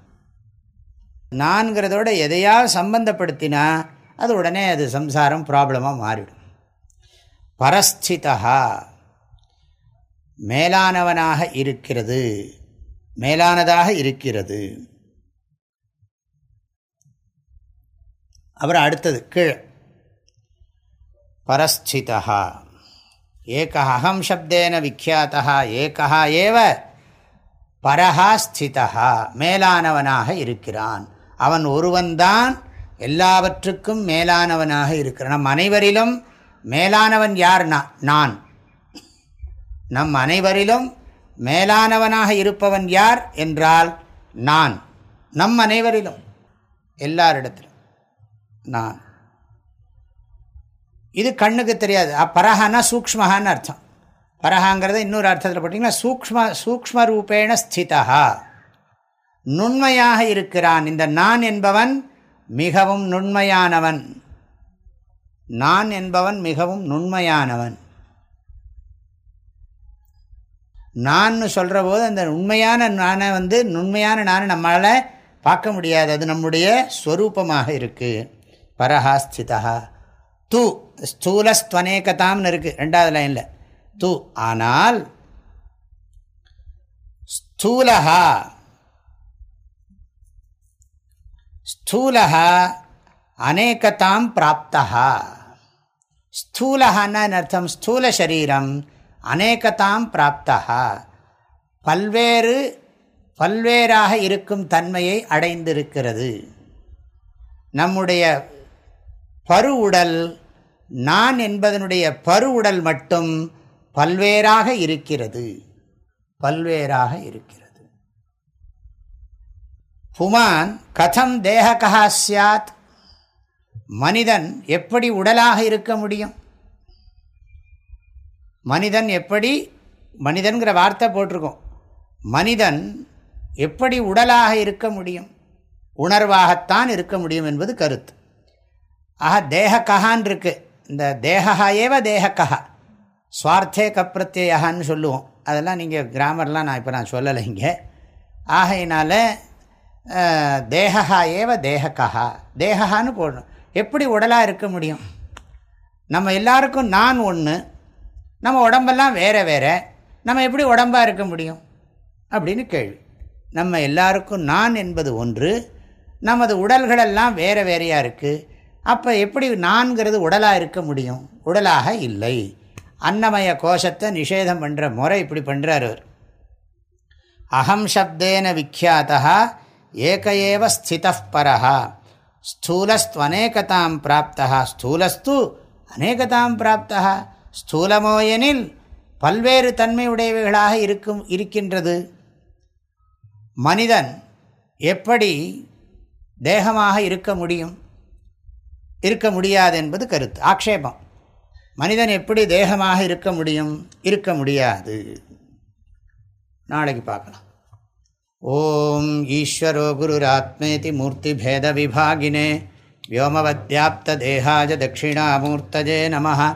நான்கிறதோட எதையா சம்பந்தப்படுத்தினா அது உடனே அது சம்சாரம் ப்ராப்ளமாக மாறிடும். பரஸ்திதா மேலானவனாக இருக்கிறது. மேலானதாக இருக்கிறது. அப்புறம் அடுத்தது கீழே. பரஸ்சிதா ஏக அகம் சப்தேன விக்கியாத்தா ஏகா ஏவ பரஹா ஸ்திதா மேலானவனாக இருக்கிறான். அவன் ஒருவன்தான் எல்லாவற்றுக்கும் மேலானவனாக இருக்கிறான். நம் அனைவரிலும் மேலானவன் யார்? நான். நம் அனைவரிலும் மேலானவனாக இருப்பவன் யார் என்றால் நான். நம் அனைவரிலும் எல்லாரிடத்திலும் நான். இது கண்ணுக்கு தெரியாது. பரஹானா சூக்மஹான்னு அர்த்தம். பரஹாங்கிறத இன்னொரு அர்த்தத்தில் பார்த்தீங்கன்னா சூக்ம சூக்ம ரூபேண ஸ்திதா நுண்மையாக இருக்கிறான். இந்த நான் என்பவன் மிகவும் நுண்மையானவன். நான் என்பவன் மிகவும் நுண்மையானவன். நான் சொல்கிற போது அந்த உண்மையான நானை வந்து நுண்மையான நானை நம்மளால் பார்க்க முடியாது. அது நம்முடைய ஸ்வரூபமாக இருக்குது பரஹாஸ்திதா. து ஸ்தூலஸ்துவனேகதாம்னு இருக்குது ரெண்டாவது லைனில். து ஆனால் ஸ்தூலஹா. ஸ்தூலஹா அநேகதாம் பிராப்தா ஸ்தூலஹான்னு அர்த்தம்? ஸ்தூல சரீரம். அநேகதாம் பிராப்தா பல்வேறு பல்வேறாக இருக்கும் தன்மையை அடைந்திருக்கிறது. நம்முடைய பருவுடல் நான் என்பதனுடைய பருவுடல் மட்டும் பல்வேறாக இருக்கிறது. பல்வேறாக இருக்கிறது. புமான் கதம் தேககா சாத் மனிதன் எப்படி உடலாக இருக்க முடியும்? மனிதன் எப்படி மனிதன்கிற வார்த்தை போட்டிருக்கோம். மனிதன் எப்படி உடலாக இருக்க முடியும் உணர்வாகத்தான் இருக்க முடியும் என்பது கருத்து. ஆக தேகக்கஹான் இருக்கு. இந்த தேகா ஏவ கஹா. சுவார்த்தே கப்பிரத்யான்னு சொல்லுவோம். அதெல்லாம் நீங்கள் கிராமர்லாம் நான் இப்போ நான் சொல்லலை இங்கே. ஆகையினால தேகா ஏவ தேகக்கா தேகான்னு போடணும். எப்படி உடலாக இருக்க முடியும்? நம்ம எல்லாருக்கும் நான் ஒன்று நம்ம உடம்பெல்லாம் வேறு வேறு. நம்ம எப்படி உடம்பாக இருக்க முடியும்? அப்படின்னு கேள்வி. நம்ம எல்லாருக்கும் நான் என்பது ஒன்று. நமது உடல்களெல்லாம் வேறு வேறையாக இருக்குது அப்போ எப்படி நான்கிறது உடலாக இருக்க முடியும்? உடலாக இல்லை. அன்னமய கோஷத்தை நிஷேதம் பண்ணுற முறை இப்படி பண்ணுறார் அவர். அகம் சப்தேன விக்கியாத்தா ஏக ஏவ ஸ்தித பரா ஸ்தூலஸ்துவனேகதாம் பிராப்தா ஸ்தூலஸ்து அநேகதாம் பிராப்தா ஸ்தூலமோயெனில் பல்வேறு தன்மையுடையவைகளாக இருக்கும் இருக்கின்றது. மனிதன் எப்படி தேகமாக இருக்க முடியும்? இருக்க முடியாது என்பது கருத்து. ஆக்ஷேபம். மனிதன் எப்படி தேகமாக இருக்க முடியும்? இருக்க முடியாது. நாளைக்கு பார்க்கலாம். ஓம் ஈஸ்வரோ குருராத்மேதி மூர்த்திபேத விபாகினே வியோமவத்யாப்த தேகாஜ தட்சிணாமூர்த்தஜே நம